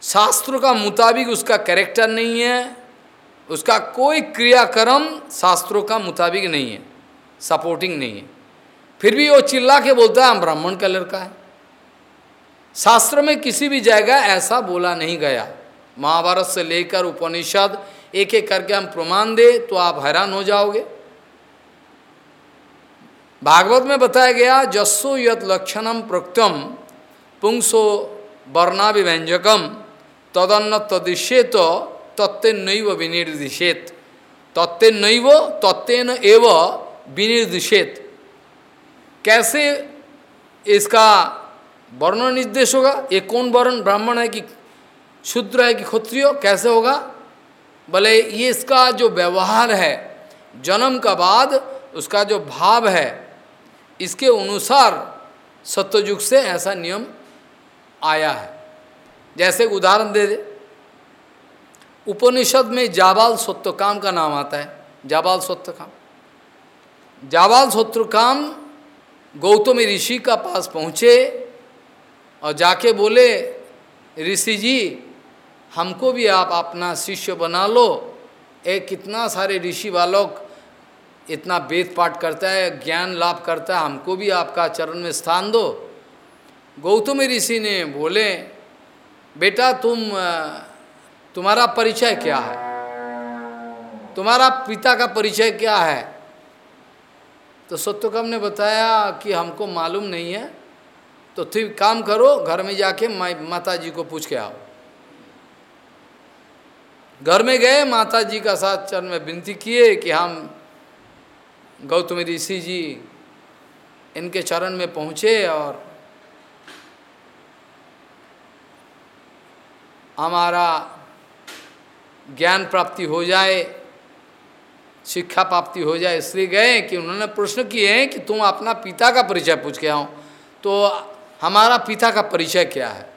शास्त्र का मुताबिक उसका कैरेक्टर नहीं है, उसका कोई क्रियाक्रम शास्त्रों का मुताबिक नहीं है सपोर्टिंग नहीं है। फिर भी वो चिल्ला के बोलता है, हम ब्राह्मण का लड़का है। शास्त्र में किसी भी जगह ऐसा बोला नहीं गया। महाभारत से लेकर उपनिषद एक एक करके हम प्रमाण दे तो आप हैरान हो जाओगे। भागवत में बताया गया, जस्सो यत लक्षणम प्रोक्तम पुंसो वर्णाभिव्यंजकम तदन्न तदिश्येत तो तत्व नैव विनिर्दिशेत। तत्व नैव तत्व एव विनिर्दिशेत। कैसे इसका वर्ण निर्देश होगा? ये कौन वर्ण? ब्राह्मण है कि शूद्र है कि क्षत्रिय? कैसे होगा? भले ये इसका जो व्यवहार है, जन्म का बाद उसका जो भाव है, इसके अनुसार सत्ययुग से ऐसा नियम आया है। जैसे उदाहरण दे दे। उपनिषद में जाबाल सत्यकाम का नाम आता है। जाबाल सत्यकाम जाबाल सत्यकाम गौतम ऋषि का पास पहुँचे और जाके बोले, ऋषि जी, हमको भी आप अपना शिष्य बना लो। एक कितना सारे ऋषि बालक इतना वेद पाठ करता है, ज्ञान लाभ करता है, हमको भी आपका चरण में स्थान दो। गौतम ऋषि ने बोले बेटा तुम तुम्हारा परिचय क्या है? तुम्हारा पिता का परिचय क्या है? तो सत्यकम ने बताया कि हमको मालूम नहीं है। तो फिर काम करो, घर में जाके माता जी को पूछ के आओ। घर में गए माता जी का साथ चरण में विनती किए कि हम गौतम ऋषि जी इनके चरण में पहुँचे और हमारा ज्ञान प्राप्ति हो जाए, शिक्षा प्राप्ति हो जाए, इसलिए गए कि उन्होंने प्रश्न किए हैं कि तुम अपना पिता का परिचय पूछ के आओ। तो हमारा पिता का परिचय क्या है?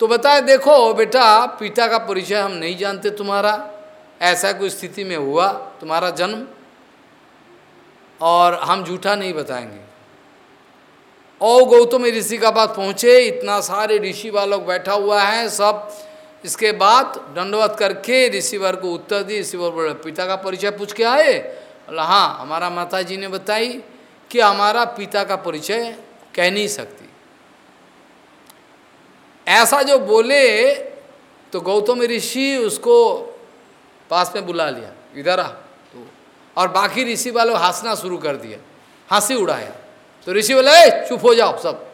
तो बताए, देखो बेटा, पिता का परिचय हम नहीं जानते तुम्हारा। ऐसा कोई स्थिति में हुआ तुम्हारा जन्म? और हम झूठा नहीं बताएँगे। और गौतम ऋषि का बात पहुँचे, इतना सारे ऋषि वालों बैठा हुआ है, सब। इसके बाद दंडवत करके ऋषिवर को उत्तर दी ऋषिवर बोले, पिता का परिचय पूछ के आए? बोला हाँ हमारा माता जी ने बताई कि हमारा पिता का परिचय कह नहीं सकती। ऐसा जो बोले तो गौतम ऋषि उसको पास में बुला लिया, इधर आ तो। और बाकी ऋषि वालों हंसना शुरू कर दिया हँसी उड़ाया। तो ऋषि बोले चुप हो जाओ सब।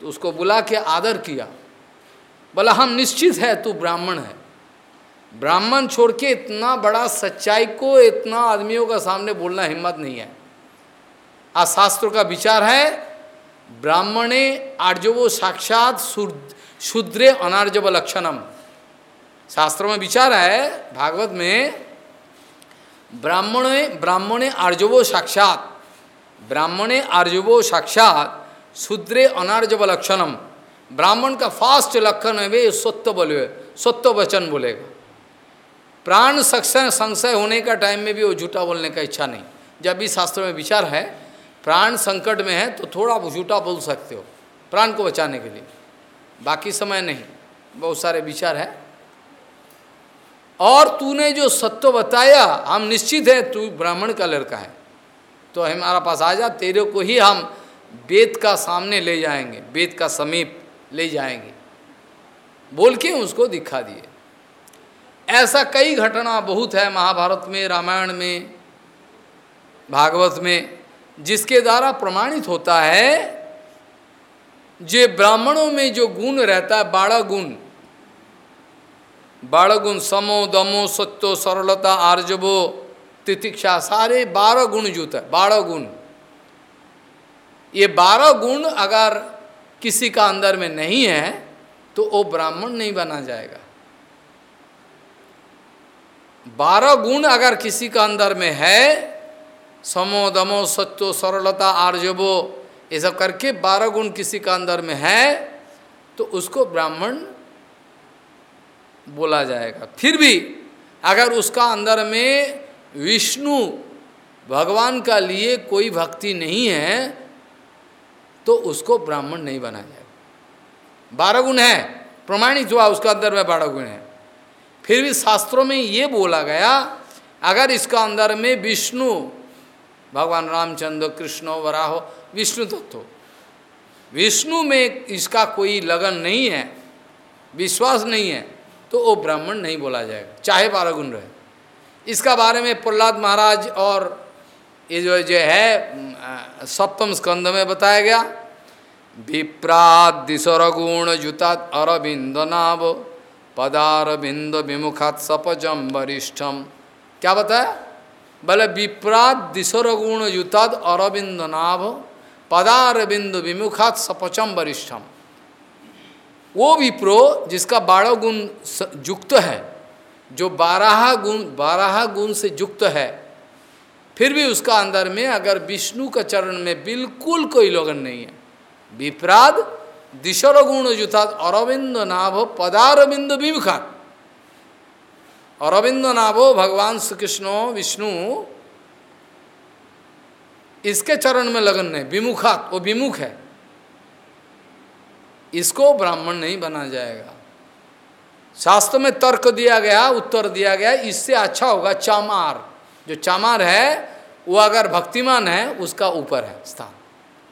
तो उसको बुला के आदर किया। बोला, हम निश्चित है, तू ब्राह्मण है। ब्राह्मण छोड़ के इतना बड़ा सच्चाई को इतना आदमियों का सामने बोलना हिम्मत नहीं है। आज शास्त्रों का विचार है, ब्राह्मणे आर्जवो साक्षात शूद्रे अनार्जव लक्षणम। शास्त्रों में विचार है, भागवत में ब्राह्मणे ब्राह्मणे आर्जवो साक्षात। ब्राह्मणे आर्जवो साक्षात शूद्रे अनार्जव लक्षणम ब्राह्मण का फास्ट लक्षण है, वे सत्य बोले, सत्य वचन बोलेगा। प्राण संशय संशय होने का टाइम में भी वो झूठा बोलने का इच्छा नहीं। जब भी शास्त्र में विचार है, प्राण संकट में है तो थोड़ा झूठा बोल सकते हो, प्राण को बचाने के लिए। बाकी समय नहीं, बहुत सारे विचार है। और तूने जो सत्य बताया, हम निश्चित है तू ब्राह्मण का लड़का है। तो हमारा पास आ जा, तेरे को ही हम वेद का सामने ले जाएँगे वेद का समीप ले जाएँगे। बोल के उसको दिखा दिए। ऐसा कई घटना बहुत है महाभारत में, रामायण में, भागवत में, जिसके द्वारा प्रमाणित होता है जे ब्राह्मणों में जो गुण रहता है बारह गुण बारह गुण समो, दमो, सत्यो, सरलता, आर्जवो तितिक्षा, सारे बारह गुण जुत है बारह गुण। ये बारह गुण अगर किसी का अंदर में नहीं है तो वो ब्राह्मण नहीं बना जाएगा। बारह गुण अगर किसी का अंदर में है, समो दमो सत्यो सरलता आर्जवो, ये सब करके बारह गुण किसी का अंदर में है तो उसको ब्राह्मण बोला जाएगा। फिर भी अगर उसका अंदर में विष्णु भगवान का लिए कोई भक्ति नहीं है तो उसको ब्राह्मण नहीं बना जाएगा बारह गुण है, प्रमाणित हुआ उसका अंदर में बारह गुण है। फिर भी शास्त्रों में ये बोला गया, अगर इसका अंदर में विष्णु, भगवान रामचंद्र, कृष्ण, वराहो विष्णु तत्व विष्णु में इसका कोई लगन नहीं है, विश्वास नहीं है तो वो ब्राह्मण नहीं बोला जाएगा, चाहे बारह गुण रहे। इसका बारे में प्रहलाद महाराज और ये जो जो है सप्तम स्कंद में बताया गया। विप्रादिशर गुण जुतात अरविंद नाभ पदारविंद विमुखात सपजम वरिष्ठम। क्या बताया? बोले विप्रात दिशर गुण युताद अरविंद नाभ पदारविंद विमुखात सपचम वरिष्ठम। वो विप्रो, जिसका बारह गुण युक्त है जो बारह गुण बारह गुण से युक्त है, फिर भी उसका अंदर में अगर विष्णु का चरण में बिल्कुल कोई लगन नहीं है। विपराध दिशर गुण जुथात अरविंद नाभ, पदारविंद विमुखात अरविंद नाभो, भगवान श्री कृष्ण विष्णु, इसके चरण में लगन नहीं, विमुखात, वो विमुख है। इसको ब्राह्मण नहीं बना जाएगा। शास्त्र में तर्क दिया गया, उत्तर दिया गया, इससे अच्छा होगा चामार। जो चामार है, वो अगर भक्तिमान है, उसका ऊपर है स्थान।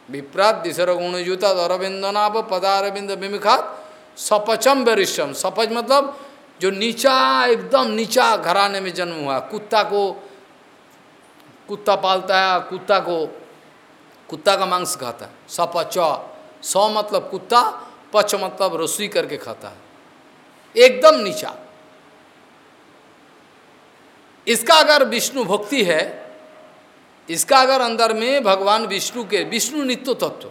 विप्रात दिशर गुण युता अरविंद नाभ पदारविंद विमुखात सपचम वरिष्ठम। सपच मतलब जो नीचा, एकदम नीचा घराने में जन्म हुआ। कुत्ता को, कुत्ता पालता है, कुत्ता को, कुत्ता का मांस खाता है। सपच, सौ मतलब कुत्ता, पच मतलब रसोई करके खाता है। एकदम नीचा। इसका अगर विष्णु भक्ति है, इसका अगर अंदर में भगवान विष्णु के, विष्णु नित्य तत्व।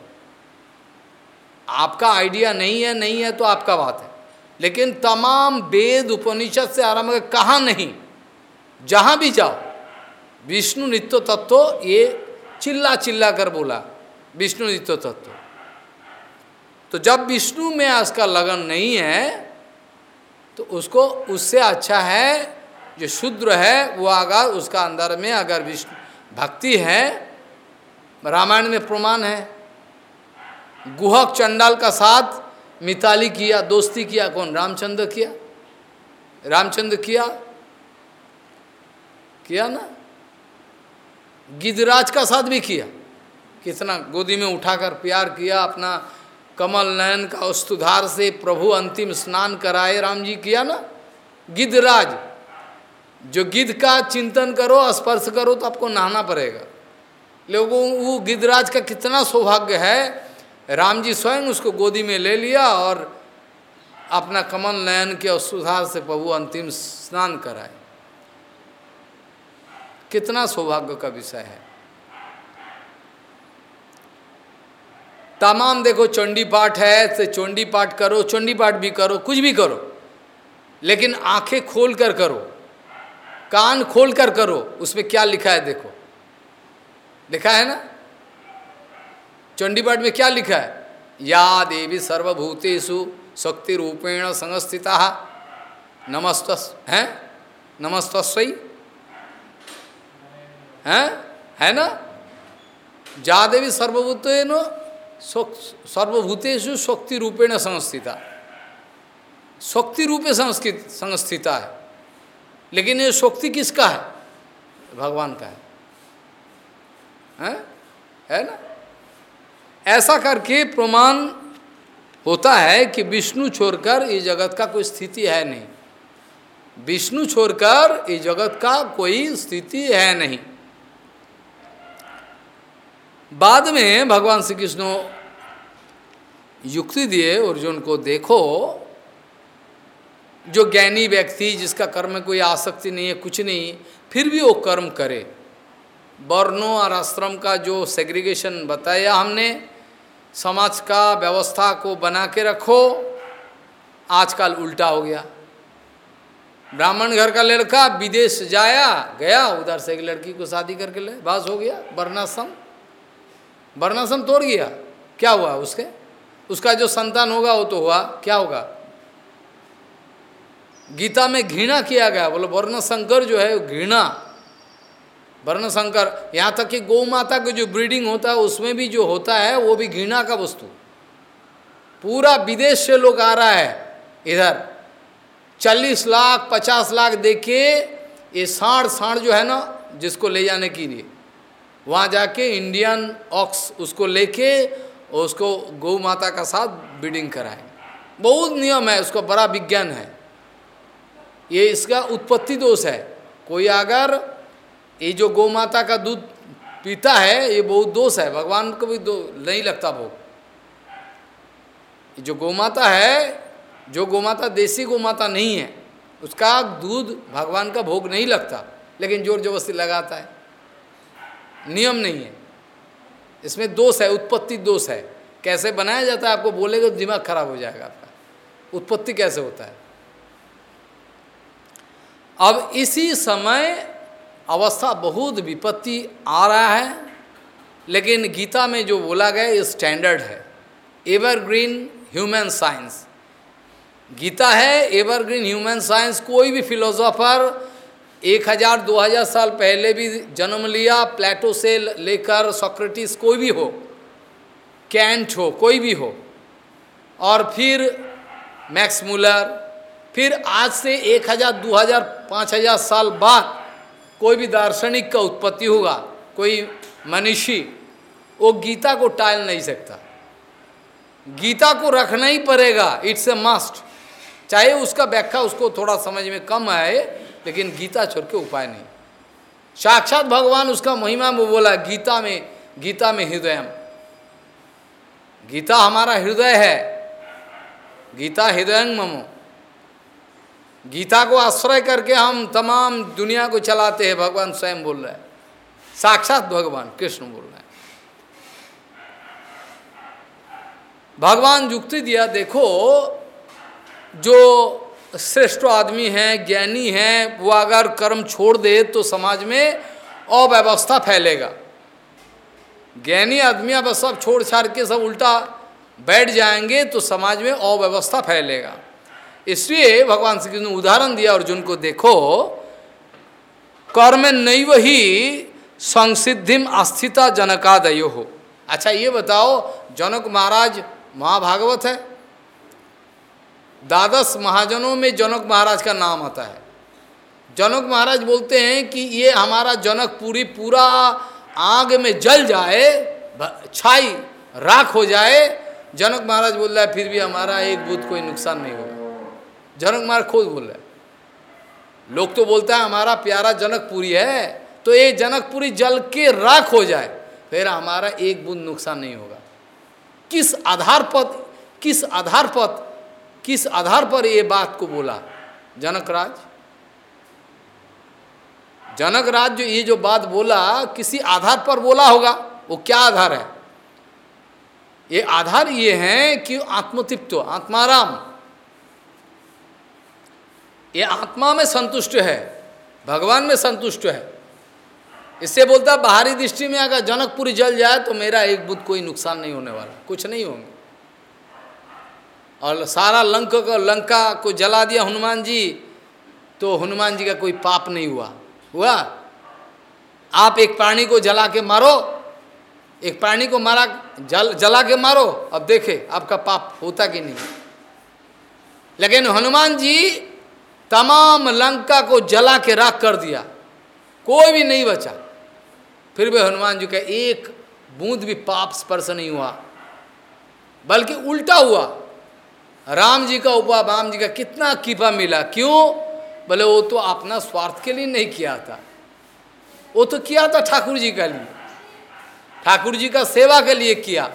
आपका आइडिया नहीं है नहीं है तो आपका बात है। लेकिन तमाम वेद उपनिषद से आरंभ कर कहाँ नहीं, जहाँ भी जाओ, विष्णु नित्य तत्व ये चिल्ला चिल्ला कर बोला, विष्णु नित्य तत्व। तो जब विष्णु में उसका लगन नहीं है तो उसको, उससे अच्छा है, जो शूद्र है, वो अगर उसका अंदर में अगर विष्णु, भक्ति है, रामायण में प्रमाण है। गुहक चंडाल का साथ मिताली किया, दोस्ती किया, कौन? रामचंद्र किया। रामचंद्र किया। किया ना? गिदराज का साथ भी किया। कितना गोदी में उठाकर प्यार किया, अपना कमल नयन का स्तुधार से प्रभु अंतिम स्नान कराए, राम जी किया ना? गिदराज जो गिद्ध का चिंतन करो, स्पर्श करो तो आपको नहाना पड़ेगा। लोगों, वो गिद्धराज का कितना सौभाग्य है। राम जी स्वयं उसको गोदी में ले लिया और अपना कमल नयन के सुधार से प्रभु अंतिम स्नान कराए। कितना सौभाग्य का विषय है। तमाम देखो चंडी पाठ है तो चंडी पाठ करो, चंडी पाठ भी करो, कुछ भी करो। लेकिन आँखें खोल कर करो कान खोल कर करो उसमें क्या लिखा है देखो। लिखा है ना? चंडीपाठ में क्या लिखा है? या देवी सर्वभूतेषु शक्ति रूपेण संस्थिता नमस्त हैं? नमस्तस्वई हैं? है ना? जा देवी सर्वभूत सर्वभूतेषु शक्ति रूपेण संस्थिता। शक्ति रूपे संस्कृत संस्थिता है। लेकिन ये शक्ति किसका है? भगवान का है। है, है ना? ऐसा करके प्रमाण होता है कि विष्णु छोड़कर इस जगत का कोई स्थिति है नहीं। विष्णु छोड़कर इस जगत का कोई स्थिति है नहीं। बाद में भगवान श्री कृष्ण युक्ति दिए अर्जुन को देखो, जो ज्ञानी व्यक्ति जिसका कर्म में कोई आसक्ति नहीं है, कुछ नहीं, फिर भी वो कर्म करे। वर्णों और आश्रम का जो सेग्रीगेशन बताया हमने, समाज का व्यवस्था को बना के रखो, आजकल उल्टा हो गया। ब्राह्मण घर का लड़का विदेश जाया, गया, उधर से एक लड़की को शादी करके ले, बस हो गया, वर्णाश्रम। वर्णाश्रम तोड़ गया। क्या हुआ उसके? उसका जो संतान होगा, वो तो हुआ, क्या होगा? गीता में घृणा किया गया, बोलो वर्ण शंकर जो है घृणा। वर्ण शंकर यहाँ तक कि गौ माता की जो ब्रीडिंग होता है, उसमें भी जो होता है, वो भी घृणा का वस्तु। पूरा विदेश से लोग आ रहा है, इधर। चालीस लाख, पचास लाख देखे ये साढ़ साढ़ जो है ना, जिसको ले जाने के लिए। वहाँ जाके इंडियन ऑक्स उसको लेके उसको गौ माता का साथ ब्रीडिंग कराए। बहुत नियम है, उसको बड़ा विज्ञान है। ये इसका उत्पत्ति दोष है। कोई अगर ये जो गौ माता का दूध पीता है, ये बहुत दोष है। भगवान को भी दो, नहीं लगता भोग। जो गौ माता है, जो गौ माता देसी गौ माता नहीं है, उसका दूध भगवान का भोग नहीं लगता, लेकिन ज़ोर ज़बरदस्ती लगाता है। नियम नहीं है। इसमें दोष है, उत्पत्ति दोष है। कैसे बनाया जाता है आपको बोलेगा तो दिमाग खराब हो जाएगा आपका। उत्पत्ति कैसे होता है? अब इसी समय अवस्था बहुत विपत्ति आ रहा है, लेकिन गीता में जो बोला गया ये स्टैंडर्ड है। एवरग्रीन ह्यूमन साइंस गीता है एवरग्रीन ह्यूमन साइंस कोई भी फिलोसोफर एक हज़ार, दो हज़ार साल पहले भी जन्म लिया, प्लेटो से लेकर सोक्रेटिस कोई भी हो, कैंट हो, कोई भी हो। और फिर मैक्स मुलर, फिर आज से एक हज़ार, दो हज़ार, पाँच हज़ार साल बाद कोई भी दार्शनिक का उत्पत्ति होगा, कोई मनीषी, वो गीता को टाल नहीं सकता। गीता को रखना ही पड़ेगा, इट्स ए मस्ट। चाहे उसका व्याख्या उसको थोड़ा समझ में कम आए लेकिन गीता छोड़ के उपाय नहीं। साक्षात भगवान उसका महिमा में बोला, गीता में गीता में हृदय गीता हमारा हृदय है। गीता हृदय ममो। गीता को आश्रय करके हम तमाम दुनिया को चलाते हैं, भगवान स्वयं बोल रहे हैं। साक्षात भगवान कृष्ण बोल रहे हैं। भगवान युक्ति दिया, देखो, जो श्रेष्ठ आदमी है, ज्ञानी है, वो अगर कर्म छोड़ दे तो समाज में अव्यवस्था फैलेगा। ज्ञानी आदमी अब सब छोड़ छाड़ के सब उल्टा बैठ जाएँगे तो समाज में अव्यवस्था फैलेगा। इसलिए भगवान श्री कृष्ण ने उदाहरण दिया, अर्जुन को देखो, कर्म नहीं वही संसिद्धिम आस्थिता जनकादयो। हो अच्छा ये बताओ, जनक महाराज महाभागवत है? द्वादश महाजनों में जनक महाराज का नाम आता है। जनक महाराज बोलते हैं कि ये हमारा जनक पूरी, पूरा आग में जल जाए छाई राख हो जाए। जनक महाराज बोल रहा है, फिर भी हमारा एक बुद्ध कोई नुकसान नहीं होगा। जनक महाराज खुद बोल रहा है। लोग तो बोलता है, हमारा प्यारा जनकपुरी है तो ये जनकपुरी जल के राख हो जाए, फिर हमारा एक बूंद नुकसान नहीं होगा। किस आधार पर किस आधार पर किस आधार पर ये बात को बोला? जनक राज। जनक राज जो ये जो बात बोला, किसी आधार पर बोला होगा? वो क्या आधार है? ये आधार ये है कि आत्मतिप्त, आत्माराम। ये आत्मा में संतुष्ट है, भगवान में संतुष्ट है। इससे बोलता बाहरी दृष्टि में अगर जनकपुरी जल जाए तो मेरा एक बुद्ध कोई नुकसान नहीं होने वाला, कुछ नहीं होंगे। और सारा लंक को लंका को जला दिया हनुमान जी तो हनुमान जी का कोई पाप नहीं हुआ। हुआ? आप एक प्राणी को जला के मारो, एक प्राणी को मारा, जल जला के मारो, अब देखे, आपका पाप होता कि नहीं। लेकिन हनुमान जी तमाम लंका को जला के राख कर दिया, कोई भी नहीं बचा। फिर भी हनुमान जी का एक बूंद भी पाप स्पर्श नहीं हुआ, बल्कि उल्टा हुआ। राम जी का उपा राम जी का कितना कीपा मिला? क्यों? बोले, वो तो अपना स्वार्थ के लिए नहीं किया था। वो तो किया था ठाकुर जी का लिए। ठाकुर जी का सेवा के लिए किया।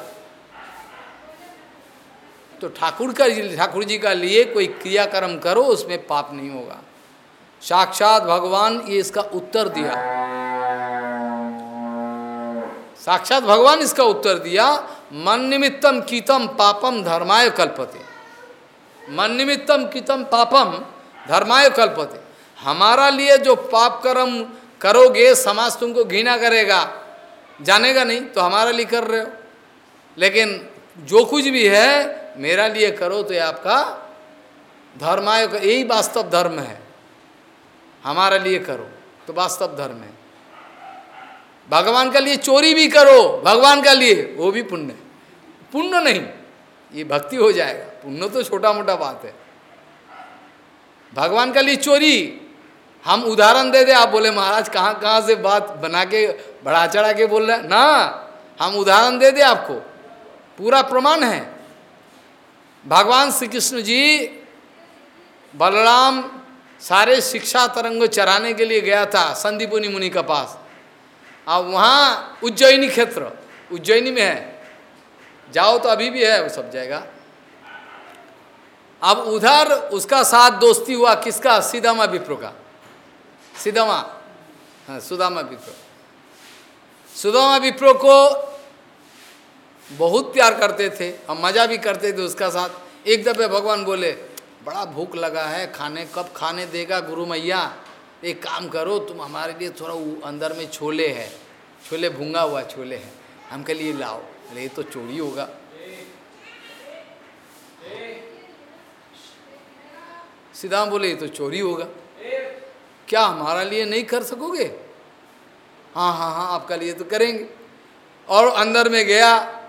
तो ठाकुर का, ठाकुर जी का लिए कोई क्रियाक्रम करो, उसमें पाप नहीं होगा। साक्षात भगवान ये इसका उत्तर दिया। साक्षात भगवान इसका उत्तर दिया, मन निमित्तम कीतम पापम धर्माय कल्पते। मन निमित्तम कीतम पापम, धर्माय कल्पते। हमारा लिए जो पाप कर्म करोगे, समाज तुमको घृणा करेगा। जानेगा नहीं तो हमारा लिए कर रहे हो। लेकिन जो कुछ भी है, मेरा लिए करो तो ये आपका धर्माय यही वास्तव धर्म है। हमारा लिए करो तो वास्तव धर्म है। भगवान का लिए चोरी भी करो, भगवान का लिए, वो भी पुण्य। पुण्य नहीं, ये भक्ति हो जाएगा। पुण्य तो छोटा मोटा बात है। भगवान का लिए चोरी। हम उदाहरण दे दे, आप बोले, महाराज, कहाँ कहाँ से बात बना के, बढ़ा चढ़ा के बोल रहे ना, हम उदाहरण दे दे आपको। पूरा प्रमाण है। भगवान श्री कृष्ण जी बलराम सारे शिक्षा तरंग चराने के लिए गया था, संदीपुनी मुनि के पास। अब वहाँ उज्जैनी क्षेत्र, उज्जैनी में है। जाओ तो अभी भी है, वो सब जाएगा अब उधर उसका साथ दोस्ती हुआ किसका? सीधामा विप्रो का। सीधामा। हाँ सुदामा विप्रो। सुदामा विप्रो को बहुत प्यार करते थे, हम मज़ा भी करते थे उसका साथ। एक दफ़े भगवान बोले, बड़ा भूख लगा है, खाने, कब खाने देगा गुरु मैया? एक काम करो, तुम हमारे लिए थोड़ा अंदर में छोले है। छोले भूँगा हुआ छोले हैं। हम के लिए लाओ। अरे, ये तो चोरी होगा। सीधा बोले तो चोरी होगा। क्या हमारा लिए नहीं कर सकोगे? हाँ हाँ हाँ आपका लिए तो करेंगे। और अंदर में गया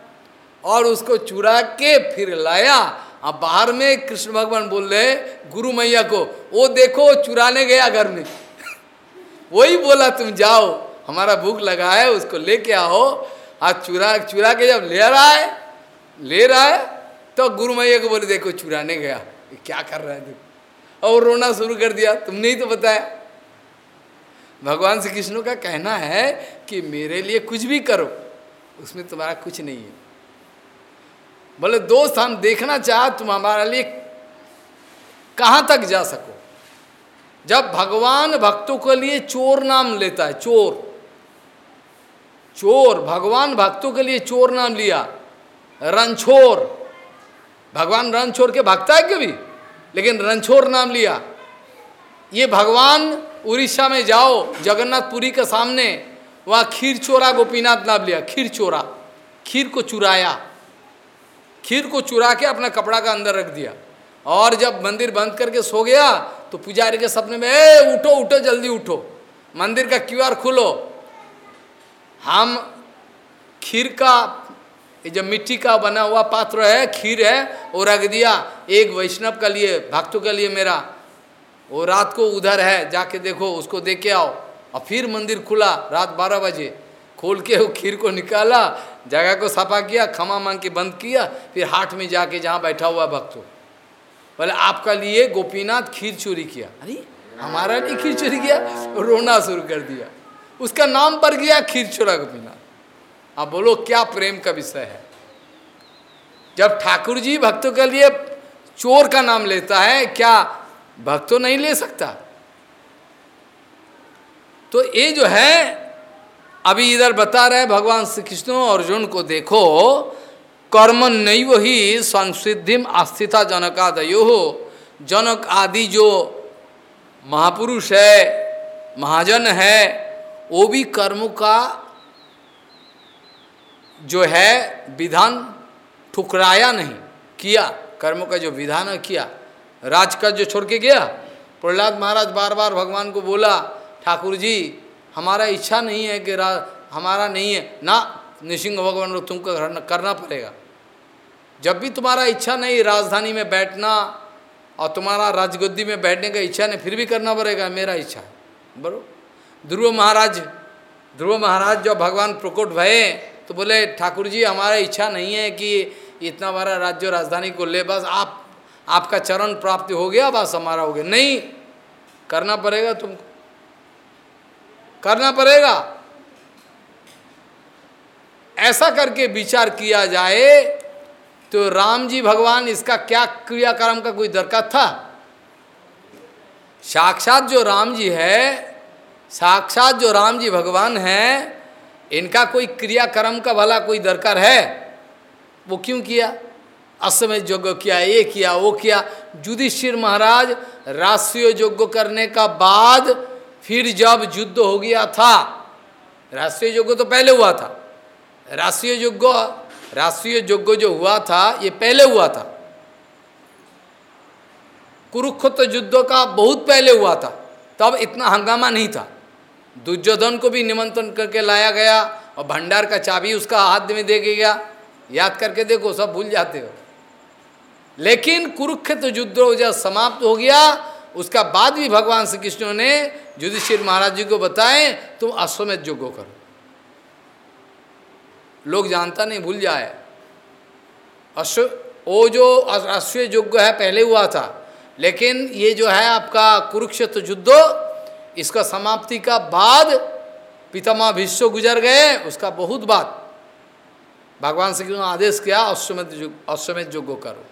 और उसको चुरा के फिर लाया। अब बाहर में कृष्ण भगवान बोल रहे, गुरु मैया को, वो देखो, चुराने गया घर में। वही बोला, तुम जाओ, हमारा भूख लगा है, उसको लेके आओ। आज चुरा चुरा के जब ले रहा है, ले रहा है तो गुरु मैया को बोले, देखो, चुराने गया। क्या कर रहा है, देखो। और रोना शुरू कर दिया। तुमने ही तो बताया। भगवान श्री कृष्ण का कहना है कि मेरे लिए कुछ भी करो, उसमें तुम्हारा कुछ नहीं है। बोले, दोस्त, हम देखना चाह, तुम हमारे लिए कहाँ तक जा सको? जब भगवान भक्तों के लिए चोर नाम लेता है, चोर। चोर, भगवान भक्तों के लिए चोर नाम लिया। रणछोर। भगवान रणछोर के भक्त है कभी लेकिन रणछोर नाम लिया। ये भगवान उड़ीसा में जाओ, जगन्नाथपुरी के सामने, वहाँ खीर चोरा गोपीनाथ नाम लिया, खीर चोरा। खीर को चुराया। खीर को चुरा के अपना कपड़ा का अंदर रख दिया। और जब मंदिर बंद करके सो गया तो पुजारी के सपने में, ए, उठो उठो, जल्दी उठो। मंदिर का क्यूआर खोलो। हम खीर का ये जो मिट्टी का बना हुआ पात्र है, खीर है, वो रख दिया। एक वैष्णव का लिए, भक्तों के लिए मेरा। वो रात को उधर है, जाके देखो, उसको दे के आओ। और फिर मंदिर खुला, रात बारह बजे। खोल के वो खीर को निकाला, जगह को सफ़ा किया, खमा मांग के बंद किया, फिर हाट में जाके जहाँ बैठा हुआ भक्त। बोले, आपका लिए गोपीनाथ खीर चोरी किया। अरे, हमारा नहीं खीर चोरी किया, रोना शुरू कर दिया। उसका नाम पर गया खीर चोरा गोपीनाथ। अब बोलो, क्या प्रेम का विषय है? जब ठाकुर जी भक्तों के लिए चोर का नाम लेता है, क्या भक्त तो नहीं ले सकता? तो ये जो है, अभी इधर बता रहे भगवान श्री कृष्ण अर्जुन को, देखो, कर्म नहीं वही संसिद्धिम आस्थिता जनकादयो। हो जनक आदि जो महापुरुष है, महाजन है, वो भी कर्म का जो है विधान ठुकराया नहीं, किया। कर्म का जो विधान है, किया। राज का जो छोड़ के गया, प्रहलाद महाराज बार बार भगवान को बोला, ठाकुर जी, हमारा इच्छा नहीं है कि हमारा नहीं है। ना, नृसिंह भगवान को तुमको करना पड़ेगा। जब भी तुम्हारा इच्छा नहीं, राजधानी में बैठना और तुम्हारा राजगद्दी में बैठने का इच्छा नहीं, फिर भी करना पड़ेगा, मेरा इच्छा है। बरो। ध्रुव महाराज ध्रुव महाराज जब भगवान प्रकोट भये तो बोले ठाकुर जी हमारा इच्छा नहीं है कि इतना बड़ा राज्य राजधानी को ले, बस आप, आपका चरण प्राप्ति हो गया, बस हमारा हो गया। नहीं, करना पड़ेगा तुमको। करना पड़ेगा? ऐसा करके विचार किया जाए तो राम जी भगवान, इसका क्या क्रियाक्रम का कोई दरकार था? साक्षात जो राम जी है, साक्षात जो राम जी भगवान हैं इनका कोई क्रियाक्रम का भला कोई दरकार है? वो क्यों किया? असमय यज्ञ किया, ये किया, वो किया। युधिष्ठिर महाराज, राष्ट्रीय यज्ञ करने का बाद फिर जब युद्ध हो गया था, राष्ट्रीय यज्ञ तो पहले हुआ था। राष्ट्रीय यज्ञ राष्ट्रीय यज्ञ जो हुआ था, ये पहले हुआ था। कुरुक्षेत्र युद्ध का बहुत पहले हुआ था, तब इतना हंगामा नहीं था। दुर्योधन को भी निमंत्रण करके लाया गया और भंडार का चाबी उसका हाथ में दे गया। याद करके देखो, सब भूल जाते हो। लेकिन कुरुक्षेत्र युद्ध जब समाप्त हो गया। उसका बाद भी भगवान श्री कृष्ण ने युधिष्ठिर महाराज जी को बताए, तुम अश्वमेध योग्य करो। लोग जानता नहीं, भूल जाए। अश्व, वो जो अश्व योग्य है, पहले हुआ था। लेकिन ये जो है आपका कुरुक्षेत्र युद्ध इसका समाप्ति का बाद पितामह विश्व गुजर गए, उसका बहुत बात भगवान श्री कृष्ण आदेश किया? अश्वमेध अश्वमेध योग्य करो।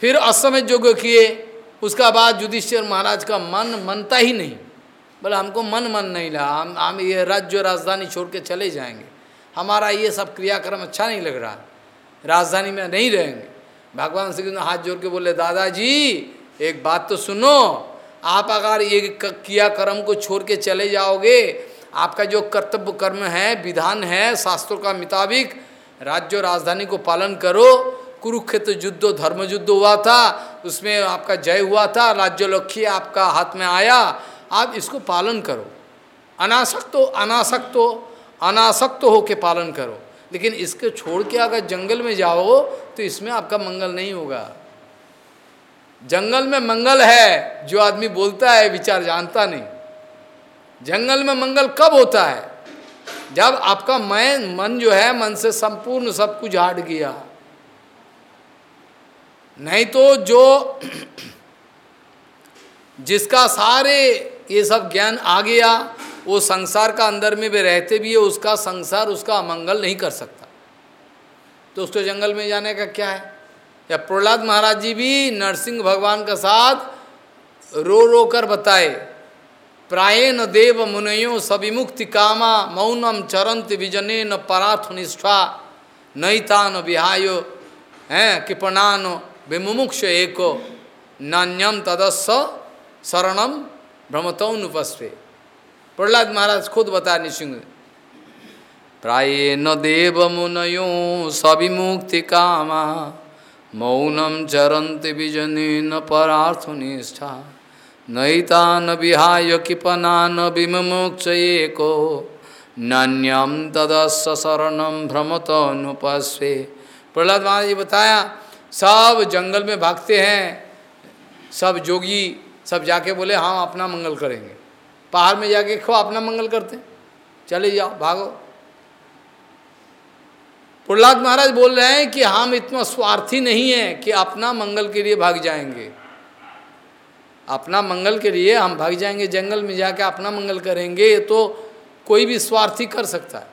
फिर अश्वमेध योग्य किए, उसका बाद युधिष्ठिर महाराज का मन मनता ही नहीं। बोले, हमको मन मन नहीं लगा हम हम ये राज्य राजधानी छोड़ के चले जाएँगे। हमारा ये सब क्रियाक्रम अच्छा नहीं लग रहा। राजधानी में नहीं रहेंगे। भगवान श्री कृष्ण हाथ जोड़ के बोले, दादाजी, एक बात तो सुनो आप अगर ये किया कर्म को छोड़ के चले जाओगे, आपका जो कर्तव्य कर्म है, विधान है, शास्त्रों का मुताबिक, राज्य राजधानी को पालन करो। कुरुक्षेत्र युद्ध, धर्म युद्ध हुआ था, उसमें आपका जय हुआ था राज्य लक्ष्य आपका हाथ में आया, आप इसको पालन करो। अनासक्त हो अनासक्त हो अनासक्त हो के पालन करो। लेकिन इसके छोड़ के अगर जंगल में जाओ तो इसमें आपका मंगल नहीं होगा। जंगल में मंगल है, जो आदमी बोलता है, विचार जानता नहीं। जंगल में मंगल कब होता है? जब आपका मैं, मन जो है, मन से संपूर्ण सब कुछ हट गया। नहीं तो जो जिसका सारे ये सब ज्ञान आ गया, वो संसार का अंदर में भी रहते भी है, उसका संसार, उसका अमंगल नहीं कर सकता। तो उसको जंगल में जाने का क्या है? या प्रहलाद महाराज जी भी नरसिंह भगवान का साथ रो रो कर बताए प्रायण देव मुनयो सविमुक्ति कामा, मौनम चरंत विजने न पराथ निष्ठा नईतान विहायो, हैं कृपणान विमुमुक्ष एको, नान्यम तदस्स शरणम भ्रमतौनुपस्वे प्रहलाद महाराज खुद बता निशिंग, प्राये न देव मुनयो सविमुक्ति कामा मौनम चरंत विजने न परार्थ निष्ठा नईता न विहाय किपना न नान्यम तदस्स शरणम भ्रमत अनुपस्वे प्रहलाद महाराज जी बताया, सब जंगल में भागते हैं, सब जोगी, सब जाके बोले हम अपना मंगल करेंगे। पहाड़ में जाके खो अपना मंगल करते चले जाओ, भागो। प्रहलाद महाराज बोल रहे हैं कि हम इतना स्वार्थी नहीं है कि अपना मंगल के लिए भाग जाएँगे। अपना मंगल के लिए हम भाग जाएँगे, जंगल में जाके अपना मंगल करेंगे तो कोई भी स्वार्थी कर सकता है।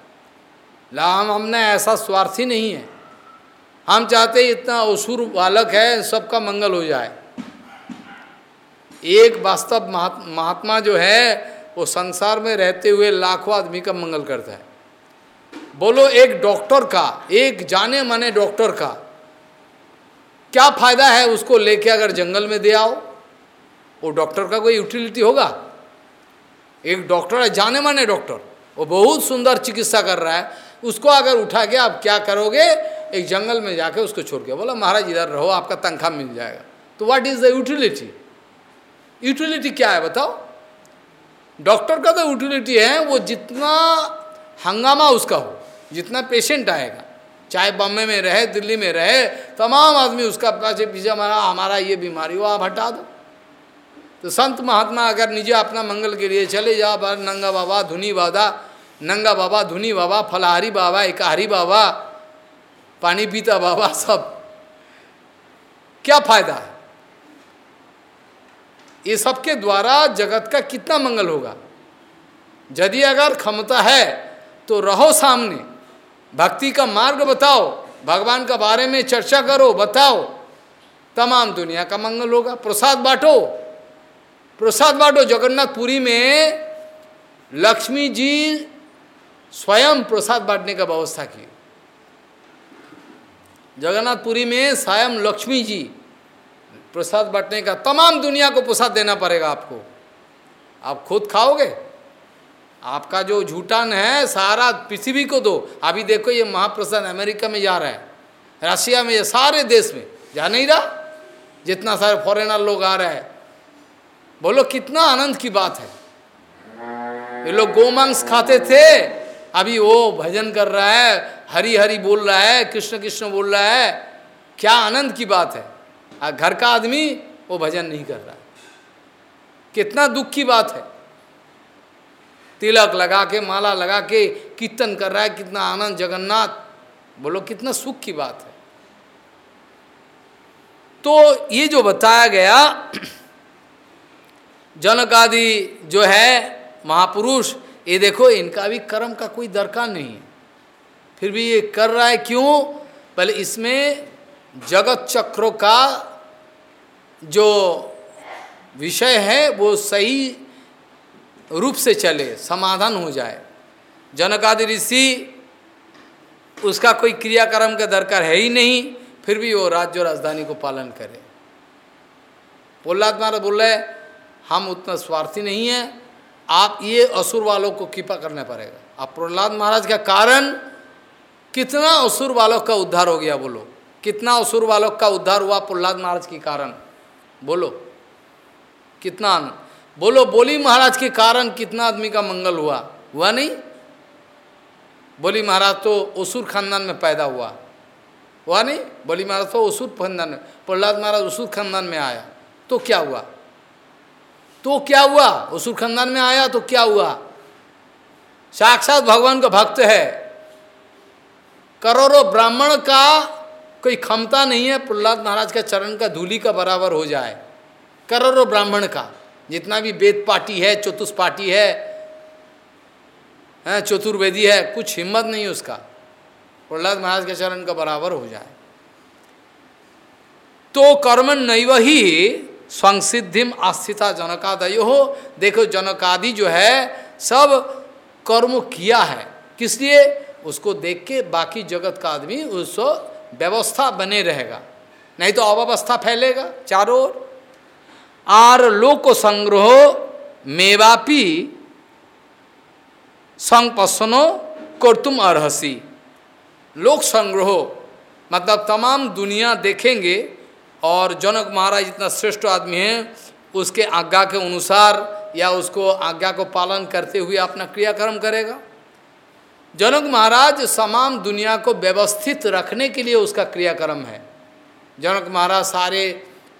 ला, हम, हमने ऐसा स्वार्थी नहीं है। हम चाहते इतना असुर बालक है, सबका मंगल हो जाए। एक वास्तव महात्मा जो है, वो संसार में रहते हुए लाखों आदमी का मंगल करता है। बोलो एक डॉक्टर का, एक जाने माने डॉक्टर का। क्या फ़ायदा है उसको लेके अगर जंगल में दे आओ? वो डॉक्टर का कोई यूटिलिटी होगा? एक डॉक्टर है, जाने माने डॉक्टर। वो बहुत सुंदर चिकित्सा कर रहा है। उसको अगर उठा के आप क्या करोगे? एक जंगल में जाके उसको छोड़ के। बोला, महाराज, इधर रहो, आपका तनख्वाह मिल जाएगा। तो what is the utility utility क्या है, बताओ? डॉक्टर का तो यूटिलिटी है, वो जितना हंगामा उसका हो। जितना पेशेंट आएगा, चाहे बॉम्बे में रहे, दिल्ली में रहे, तमाम आदमी उसका पीछे पीछे हमारा हमारा ये बीमारी हो, आप हटा दो। तो संत महात्मा अगर निजे अपना मंगल के लिए चले जाओ बार नंगा बाबा, धुनी बाबा, नंगा बाबा, धुनी बाबा, फलाहारी बाबा एकाहारी बाबा, पानी पीता बाबा, सब। क्या फ़ायदा? है ये सबके द्वारा जगत का कितना मंगल होगा? यदि अगर क्षमता है तो रहो सामने। भक्ति का मार्ग बताओ, भगवान का बारे में चर्चा करो, बताओ। तमाम दुनिया का मंगल होगा। प्रसाद बांटो। प्रसाद बांटो। जगन्नाथपुरी में लक्ष्मी जी स्वयं प्रसाद बांटने का व्यवस्था की। जगन्नाथपुरी में स्वयं लक्ष्मी जी प्रसाद बांटने का तमाम दुनिया को प्रसाद देना पड़ेगा आपको। आप खुद खाओगे? आपका जो झूठान है, सारा पृथ्वी को दो। अभी देखो ये महाप्रसाद अमेरिका में जा रहा है, रशिया में ये सारे देश में। जा नहीं रहा? जितना सारे फॉरेनर लोग आ रहे हैं। बोलो, कितना आनंद की बात है। ये लोग गोमांस खाते थे। अभी वो भजन कर रहा है हरी हरी बोल रहा है, कृष्ण कृष्ण बोल रहा है। क्या आनंद की बात है। घर का आदमी वो भजन नहीं कर रहा। कितना दुख की बात है। तिलक लगा के, माला लगा के कीर्तन कर रहा है, कितना आनंद, जगन्नाथ। बोलो, कितना सुख की बात है। तो ये जो बताया गया जनक आदि जो है, महापुरुष, ये देखो, इनका भी कर्म का कोई दरकार नहीं है। फिर भी ये कर रहा है क्यों? पहले इसमें जगत चक्रों का जो विषय है, वो सही रूप से चले, समाधान हो जाए। जनकादि ऋषि, उसका कोई क्रियाक्रम का दरकार है ही नहीं, फिर भी वो राज्य राजधानी को पालन करे। प्रहलाद महाराज बोल रहे, हम उतना स्वार्थी नहीं हैं, आप ये असुर वालों को कृपा करना पड़ेगा। आप प्रहलाद महाराज का कारण, कितना असुर वालों का उद्धार हो गया बोलो। कितना असुर वालों का उद्धार हुआ प्रहलाद महाराज के कारण? बोलो। कितना बोलो, बोली महाराज के कारण कितना आदमी का मंगल हुआ? हुआ नहीं? बोली महाराज तो असुर खानदान में पैदा हुआ। हुआ नहीं? बोली महाराज तो असुर खानदान में, प्रहलाद महाराज असुर खानदान में आया। तो क्या हुआ? तो क्या हुआ? असुर खानदान में आया तो क्या हुआ? साक्षात भगवान का भक्त है। करोड़ों ब्राह्मण का कोई क्षमता नहीं है, प्रहलाद महाराज का चरण का धूली का बराबर हो जाए। करोड़ों ब्राह्मण का। जितना भी वेद पार्टी है, चतुष पार्टी है चतुर्वेदी है, कुछ हिम्मत नहीं उसका। प्रहलाद महाराज के चरण का बराबर हो जाए। तो कर्म नैव ही संसिद्धिम आस्थिता जनकादयो हो। देखो जनकादि जो है, सब कर्म किया है। किस लिए? उसको देख के बाकी जगत का आदमी उस व्यवस्था बने रहेगा। नहीं तो अव्यवस्था फैलेगा चारों ओर। आर लोक संग्रह मेवापी संपसनो कर तुम अरहसी। लोक संग्रह मतलब तमाम दुनिया देखेंगे और जनक महाराज इतना श्रेष्ठ आदमी है, उसके आज्ञा के अनुसार या उसको आज्ञा को पालन करते हुए अपना क्रियाक्रम करेगा। जनक महाराज तमाम दुनिया को व्यवस्थित रखने के लिए उसका क्रियाक्रम है। जनक महाराज सारे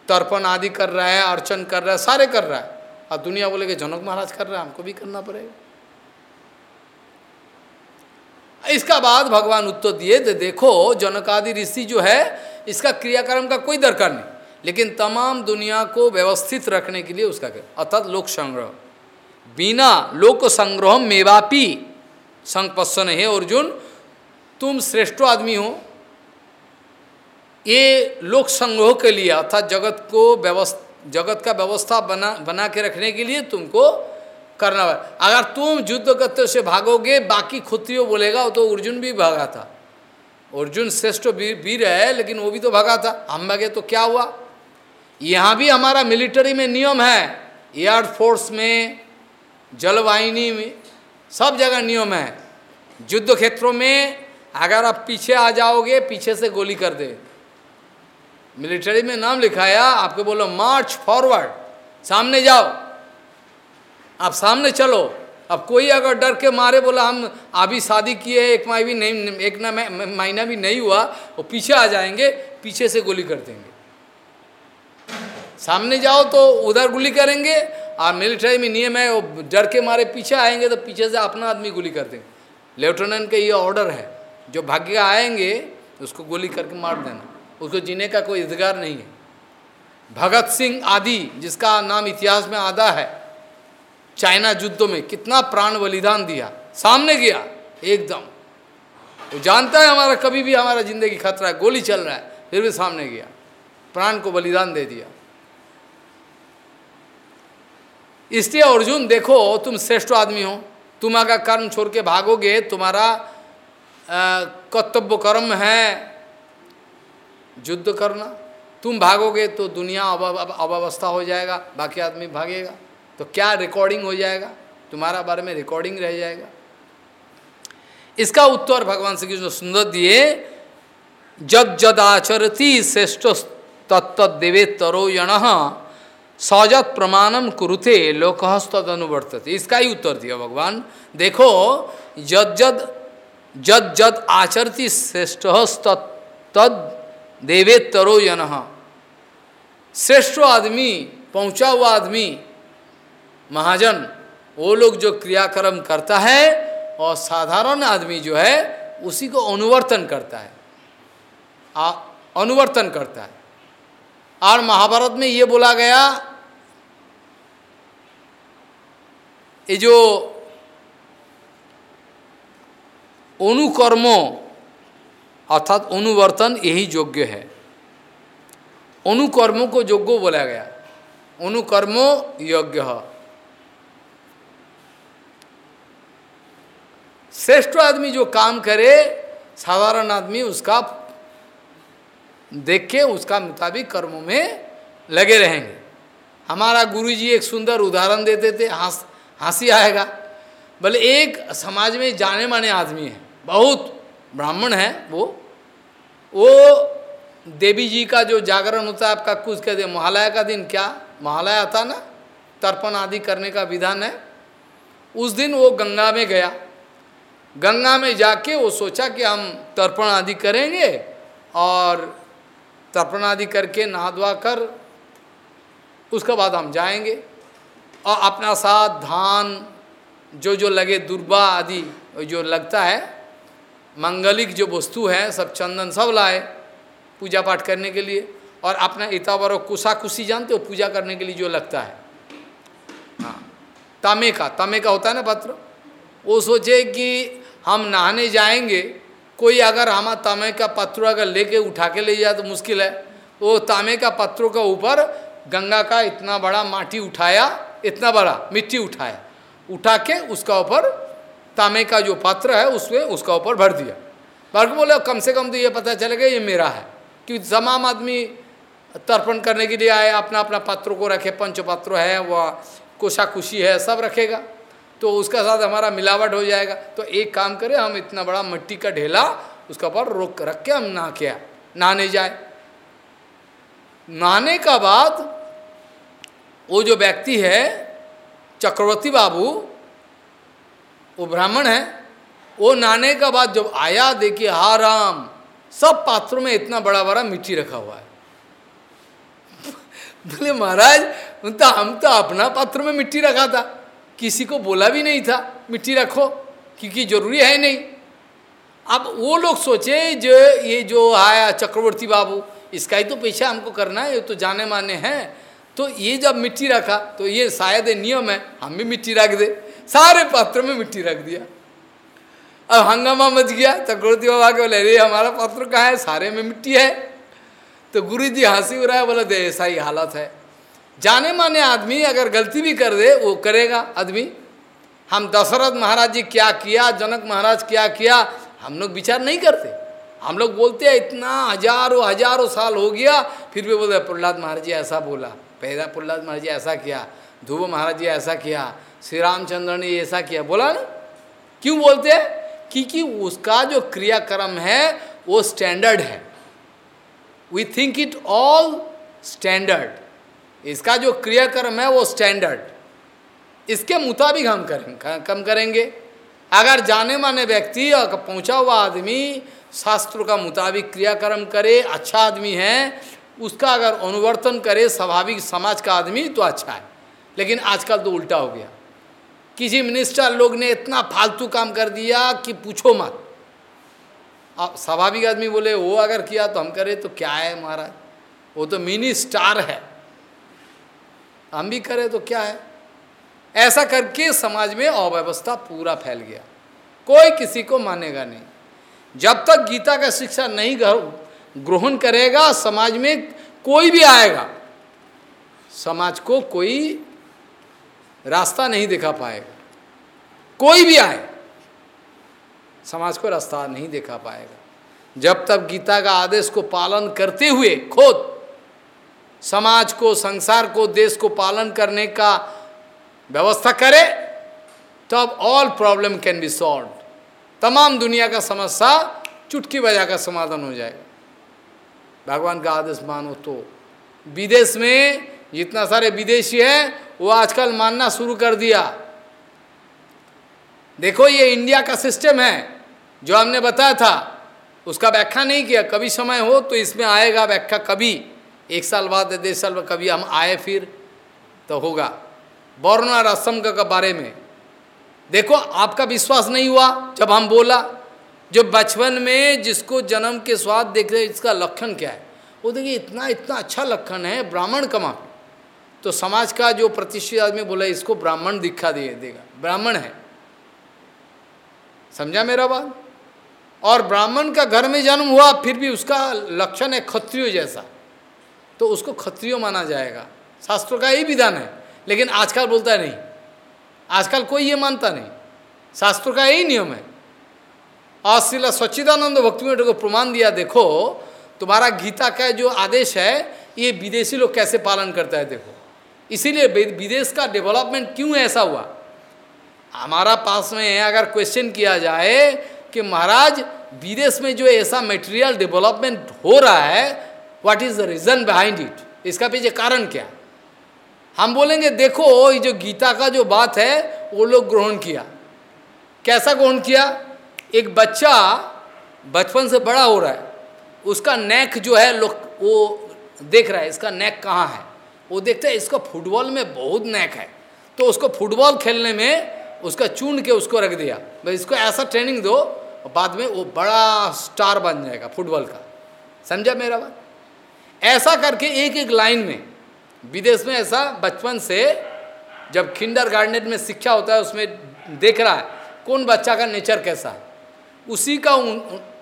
तर्पण आदि कर रहा है, अर्चन कर रहा है, सारे कर रहा है। और दुनिया बोले कि जनक महाराज कर रहा है, हमको भी करना पड़ेगा। इसका बाद भगवान उत्तर दिए तो देखो, जनकादि ऋषि जो है, इसका क्रियाक्रम का कोई दरकार नहीं। लेकिन तमाम दुनिया को व्यवस्थित रखने के लिए उसका अर्थात लोक संग्रह। बिना लोक संग्रह मेवापी। संगपस्सन है, अर्जुन, तुम श्रेष्ठ आदमी हो। ये लोक संग्रह के लिए अर्थात जगत को व्यवस्था, जगत का व्यवस्था बना बना के रखने के लिए तुमको करना पड़ा अगर तुम युद्ध करते से भागोगे, बाकी खुत्रियों बोलेगा तो अर्जुन भी भागा था। अर्जुन श्रेष्ठ वीर है लेकिन वो भी तो भागा था। हम भागे तो क्या हुआ? यहाँ भी हमारा मिलिट्री में नियम है। एयरफोर्स में, जलवाहिनी में, सब जगह नियम है। युद्ध क्षेत्रों में, अगर आप पीछे आ जाओगे, पीछे से गोली कर दे। मिलिट्री में नाम लिखाया, आपको बोलो, मार्च फॉरवर्ड, सामने जाओ, आप सामने चलो। अब कोई अगर डर के मारे बोला, हम अभी शादी किए एक माह भी नहीं, एक ना महीना भी नहीं हुआ, वो पीछे आ जाएँगे, पीछे से गोली कर देंगे। सामने जाओ तो उधर गोली करेंगे, और मिलिट्री में नियम है, वो डर के मारे पीछे आएँगे तो पीछे से अपना आदमी गोली कर देंगे। लेफ्टिनेंट का ये ऑर्डर है, जो भाग्य आएँगे, उसको गोली करके मार देना। उसको जीने का कोई अधिकार नहीं है। भगत सिंह आदि, जिसका नाम इतिहास में आधा है, चाइना युद्ध में कितना प्राण बलिदान दिया, सामने गया, एकदम। वो जानता है हमारा, कभी भी हमारा ज़िंदगी खतरा है, गोली चल रहा है, फिर भी सामने गया, प्राण को बलिदान दे दिया। इसलिए अर्जुन, देखो, तुम श्रेष्ठ आदमी हो, तुम अगर कर्म छोड़ के भागोगे, तुम्हारा कर्तव्य कर्म है युद्ध करना। तुम भागोगे तो दुनिया अव्यवस्था हो जाएगा, बाकी आदमी भागेगा। तो क्या रिकॉर्डिंग हो जाएगा? तुम्हारा बारे में रिकॉर्डिंग रह जाएगा। इसका उत्तर भगवान श्री कृष्ण सुंदर दिए जद जद आचरती श्रेष्ठ तत्त देवे तरो यण सजत प्रमाणम कुरुते लोकहस्तद अनुवर्तते इसका ही उत्तर दिया भगवान। देखो, जद जद जद जद आचरती श्रेष्ठ तद देवे तरो यन। श्रेष्ठ आदमी पहुँचा हुआ आदमी महाजन वो लोग जो क्रियाक्रम करता है और साधारण आदमी जो है उसी को अनुवर्तन करता है। आ, अनुवर्तन करता है। और महाभारत में ये बोला गया ये जो अनुकर्मों अर्थात अनुवर्तन यही योग्य है। अनुकर्मों को योग्य बोला गया। अनुकर्मो योग्य श्रेष्ठ आदमी जो काम करे, साधारण आदमी उसका देख के उसका मुताबिक कर्मों में लगे रहेंगे। हमारा गुरुजी एक सुंदर उदाहरण देते थे, हंस, हँसी आएगा। बोले, एक समाज में जाने माने आदमी है, बहुत। ब्राह्मण है वो। वो देवी जी का जो जागरण होता है, आपका कुछ कहते महालय का दिन क्या? महालय आता ना? तर्पण आदि करने का विधान है। उस दिन वो गंगा में गया। गंगा में जाके वो सोचा कि हम तर्पण आदि करेंगे और तर्पण आदि करके नहा धोवा कर उसके बाद हम जाएँगे। और अपना साथ धान जो जो लगे, दुर्बा आदि, जो लगता है मंगलिक जो वस्तु है, सब चंदन सब लाए पूजा पाठ करने के लिए और अपना इतावर और कुशा कुशी जानते हो, पूजा करने के लिए जो लगता है। हाँ तामे का तामे का होता है ना पत्र? वो सोचे कि हम नहाने जाएँगे, कोई अगर हमारा तामे का पत्र अगर लेके उठा के ले जाए तो मुश्किल है। वो तामे का पत्रों का ऊपर गंगा का इतना बड़ा माटी उठाया, इतना बड़ा मिट्टी उठाया, उठा के उसका ऊपर तामे का जो पात्र है उसमें उसका ऊपर भर दिया। भर के बोले, कम से कम तो ये पता चलेगा ये मेरा है। क्योंकि तमाम आदमी तर्पण करने के लिए आए अपना अपना पात्रों को रखे पंच पात्र है, वह कोशाकुशी है, सब रखेगा। तो उसका साथ हमारा मिलावट हो जाएगा। तो एक काम करें, हम इतना बड़ा मिट्टी का ढेला उसका ऊपर रोक, रख के हम नहा के नहाने जाए। नहाने का बाद वो जो व्यक्ति है, चक्रवर्ती बाबू वो ब्राह्मण है, वो नहाने का बाद जब आया, देखिए, हा राम, सब पात्रों में इतना बड़ा बड़ा मिट्टी रखा हुआ है। बोले, महाराज तो हम तो अपना पात्र में मिट्टी रखा था, किसी को बोला भी नहीं था, मिट्टी रखो, क्योंकि ज़रूरी है नहीं। अब वो लोग सोचे, जो, ये जो आया चक्रवर्ती बाबू, इसका ही तो पीछे हमको करना है, ये तो जाने माने हैं। तो ये जब मिट्टी रखा तो ये शायद नियम है, हम भी मिट्टी रख दे। सारे पात्र में मिट्टी रख दिया। अब हंगामा मच गया चक्रवर्ती बाबा के बोले, अरे, हमारा पात्र कहाँ है? सारे में मिट्टी है। तो गुरु जी हँसी हो रहा है बोला, दे, ऐसा ही हालत है। जाने माने आदमी अगर गलती भी कर दे, वो करेगा आदमी। हम दशरथ महाराज जी क्या किया, जनक महाराज क्या किया, हम लोग विचार नहीं करते। हम लोग बोलते हैं, इतना हज़ारों हज़ारों साल हो गया। फिर भी बोलते प्रहलाद महाराज जी ऐसा बोला, पहला प्रहलाद महाराज जी ऐसा किया, ध्रुव महाराज जी ऐसा किया श्री रामचंद्र ने ऐसा किया। बोला ना? क्यों बोलते हैं? क्योंकि उसका जो क्रियाक्रम है, वो स्टैंडर्ड है। We think it all standard इसका जो क्रियाक्रम है, वो स्टैंडर्ड इसके मुताबिक हम करें कम करेंगे। अगर जाने माने व्यक्ति और पहुँचा हुआ आदमी, शास्त्र का मुताबिक क्रियाक्रम करे अच्छा आदमी है, उसका अगर अनुवर्तन करे, स्वाभाविक समाज का आदमी तो अच्छा है। लेकिन आजकल तो उल्टा हो गया। किसी मिनिस्टर लोग ने इतना फालतू काम कर दिया कि पूछो मत। अब स्वाभाविक आदमी बोले, वो अगर किया तो हम करें तो क्या है महाराज? वो तो मिनी स्टार है। हम भी करें तो क्या है? ऐसा करके समाज में अव्यवस्था पूरा फैल गया। कोई किसी को मानेगा नहीं। जब तक गीता का शिक्षा नहीं ग्रहण करेगा, समाज में कोई भी आएगा, समाज को कोई रास्ता नहीं दिखा पाएगा कोई भी आए, समाज को रास्ता नहीं देखा पाएगा। जब तक गीता का आदेश को पालन करते हुए खुद समाज को, संसार को, देश को पालन करने का व्यवस्था करे, तब all problem can be solve तमाम दुनिया का समस्या चुटकी बजा का समाधान हो जाएगा। भगवान का आदेश मानो तो। विदेश में जितना सारे विदेशी हैं वो आजकल मानना शुरू कर दिया। देखो ये इंडिया का सिस्टम है, जो हमने बताया था, उसका व्याख्या नहीं किया। कभी समय हो तो इसमें आएगा व्याख्या, कभी। एक साल बाद, डेढ़ साल बाद, कभी हम आए फिर तो होगा। वर्ण और असम का बारे में। देखो, आपका विश्वास नहीं हुआ जब हम बोला, जो बचपन में जिसको जन्म के स्वाद देख रहे इसका लक्षण क्या है? वो देखिए, इतना इतना अच्छा लक्षण है, ब्राह्मण कमा तो समाज का जो प्रतिष्ठित आदमी बोला, इसको ब्राह्मण दिखा दे, देगा। ब्राह्मण है। समझा मेरा बात? और ब्राह्मण का घर में जन्म हुआ, फिर भी उसका लक्षण है क्षत्रियो जैसा। तो उसको क्षत्रियो माना जाएगा। शास्त्रों का यही विधान है। लेकिन आजकल बोलता नहीं। आजकल कोई ये मानता नहीं। शास्त्रों का यही नियम है। और शिला सच्चिदानंद भक्ति को प्रमाण दिया, देखो, तुम्हारा गीता का जो आदेश है, ये विदेशी लोग कैसे पालन करता है, देखो। इसीलिए विदेश का डेवलपमेंट क्यों ऐसा हुआ? हमारा पास में अगर क्वेश्चन किया जाए कि महाराज, विदेश में जो ऐसा मटेरियल डेवलपमेंट हो रहा है what is the reason behind it इसका पीछे कारण क्या? हम बोलेंगे, देखो, ये जो गीता का जो बात है, वो लोग ग्रहण किया। कैसा ग्रहण किया? एक बच्चा बचपन से बड़ा हो रहा है, उसका नेक जो है, लोग वो देख रहा है, इसका नेक कहाँ है? वो देखते हैं इसको फुटबॉल में बहुत नेक है। तो उसको फुटबॉल खेलने में उसका चून के उसको रख दिया। भाई इसको ऐसा ट्रेनिंग दो, बाद में वो बड़ा स्टार बन जाएगा फुटबॉल का। समझा मेरा बात? ऐसा करके एक एक लाइन में, विदेश में ऐसा बचपन से जब किंडर गार्डन में शिक्षा होता है, उसमें देख रहा है, कौन बच्चा का नेचर कैसा? है उसी का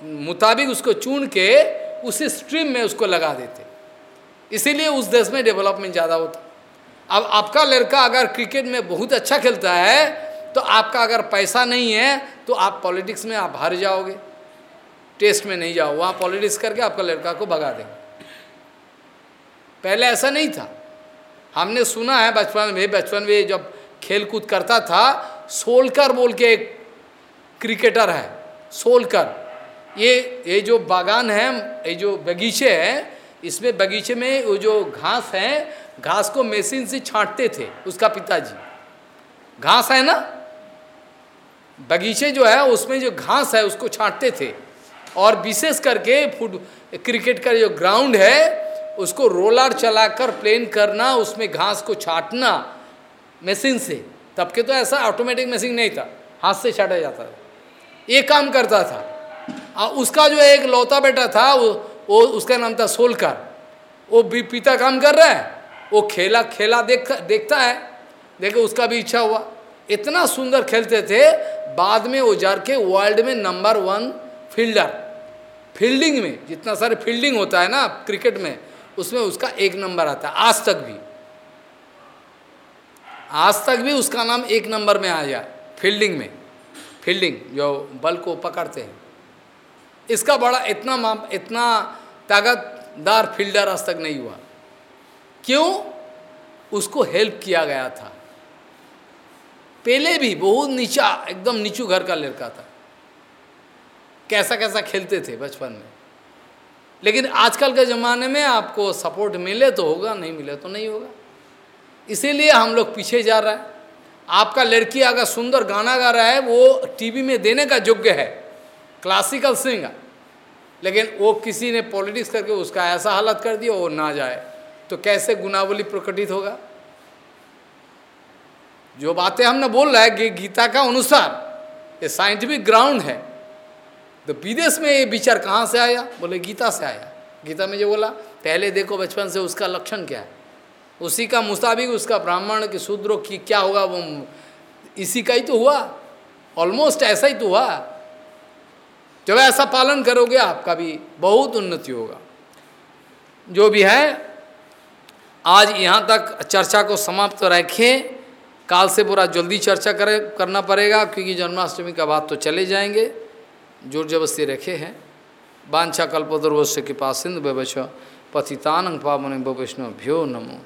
मुताबिक उसको चुन के उसी स्ट्रीम में उसको लगा देते। इसीलिए उस देश में डेवलपमेंट ज़्यादा होता। अब आपका लड़का अगर क्रिकेट में बहुत अच्छा खेलता है तो आपका अगर पैसा नहीं है तो आप पॉलिटिक्स में आप हार जाओगे। टेस्ट में नहीं जाओ, वहाँ पॉलिटिक्स करके आपका लड़का को भगा देंगे। पहले ऐसा नहीं था। हमने सुना है बचपन में बचपन में जब खेल कूद करता था, सोलकर बोल के एक क्रिकेटर है, सोलकर। ये ये जो बागान है, ये जो बगीचे हैं इसमें बगीचे में वो जो घास है, घास को मशीन से छांटते थे उसका पिताजी। घास है ना? बगीचे जो है, उसमें जो घास है, उसको छांटते थे। और विशेष करके फुट, क्रिकेट का जो ग्राउंड है, उसको रोलर चलाकर प्लेन करना, उसमें घास को छाटना मशीन से। तब के तो ऐसा ऑटोमेटिक मशीन नहीं था। हाथ से छाटा जाता था। ये काम करता था। और उसका जो एक लौता बेटा था, वो वो उसका नाम था सोलकर। वो भी पिता काम कर रहा है। वो खेला खेला देख, देखता है। देखो उसका भी इच्छा हुआ। इतना सुंदर खेलते थे। बाद में वो जार के वर्ल्ड में नंबर वन फील्डर फील्डिंग में, जितना सारे फील्डिंग होता है ना क्रिकेट में, उसमें उसका एक नंबर आता है। आज तक भी। आज तक भी उसका नाम एक नंबर में आ जाए फील्डिंग में। फील्डिंग जो बल को पकड़ते हैं। इसका बड़ा इतना इतना ताकतदार फील्डर आज तक नहीं हुआ। क्यों? उसको हेल्प किया गया था। पहले भी बहुत नीचा, एकदम नीचू घर का लड़का था। कैसा कैसा खेलते थे बचपन में। लेकिन आजकल के ज़माने में आपको सपोर्ट मिले तो होगा, नहीं मिले तो नहीं होगा। इसीलिए हम लोग पीछे जा रहा है। आपका लड़की अगर सुंदर गाना गा रहा है, वो टीवी में देने का योग्य है। क्लासिकल सिंगर लेकिन वो किसी ने पॉलिटिक्स करके उसका ऐसा हालत कर दिया, वो ना जाए। तो कैसे गुनावली प्रकटित होगा? जो बातें हमने बोल रहा है कि गीता का अनुसार, ये साइंटिफिक ग्राउंड है। तो विदेश में ये विचार कहाँ से आया? बोले गीता से आया। गीता में जो बोला, पहले देखो बचपन से उसका लक्षण क्या है। उसी का मुताबिक उसका ब्राह्मण के शूद्रों की क्या होगा, वो इसी का ही तो हुआ। ऑलमोस्ट ऐसा ही तो हुआ। जब ऐसा पालन करोगे, आपका भी बहुत उन्नति होगा। जो भी है, आज यहाँ तक चर्चा को समाप्त रखें। काल से पूरा जल्दी चर्चा करे, करना पड़ेगा, क्योंकि जन्माष्टमी का बात तो चले जाएँगे। ज़ोर जबरस्ती रखे हैं। बांछा कल्पद्रवश्य कृपा सिंध व्यवच पतितानंग पावन वैष्णव भ्यो नमो।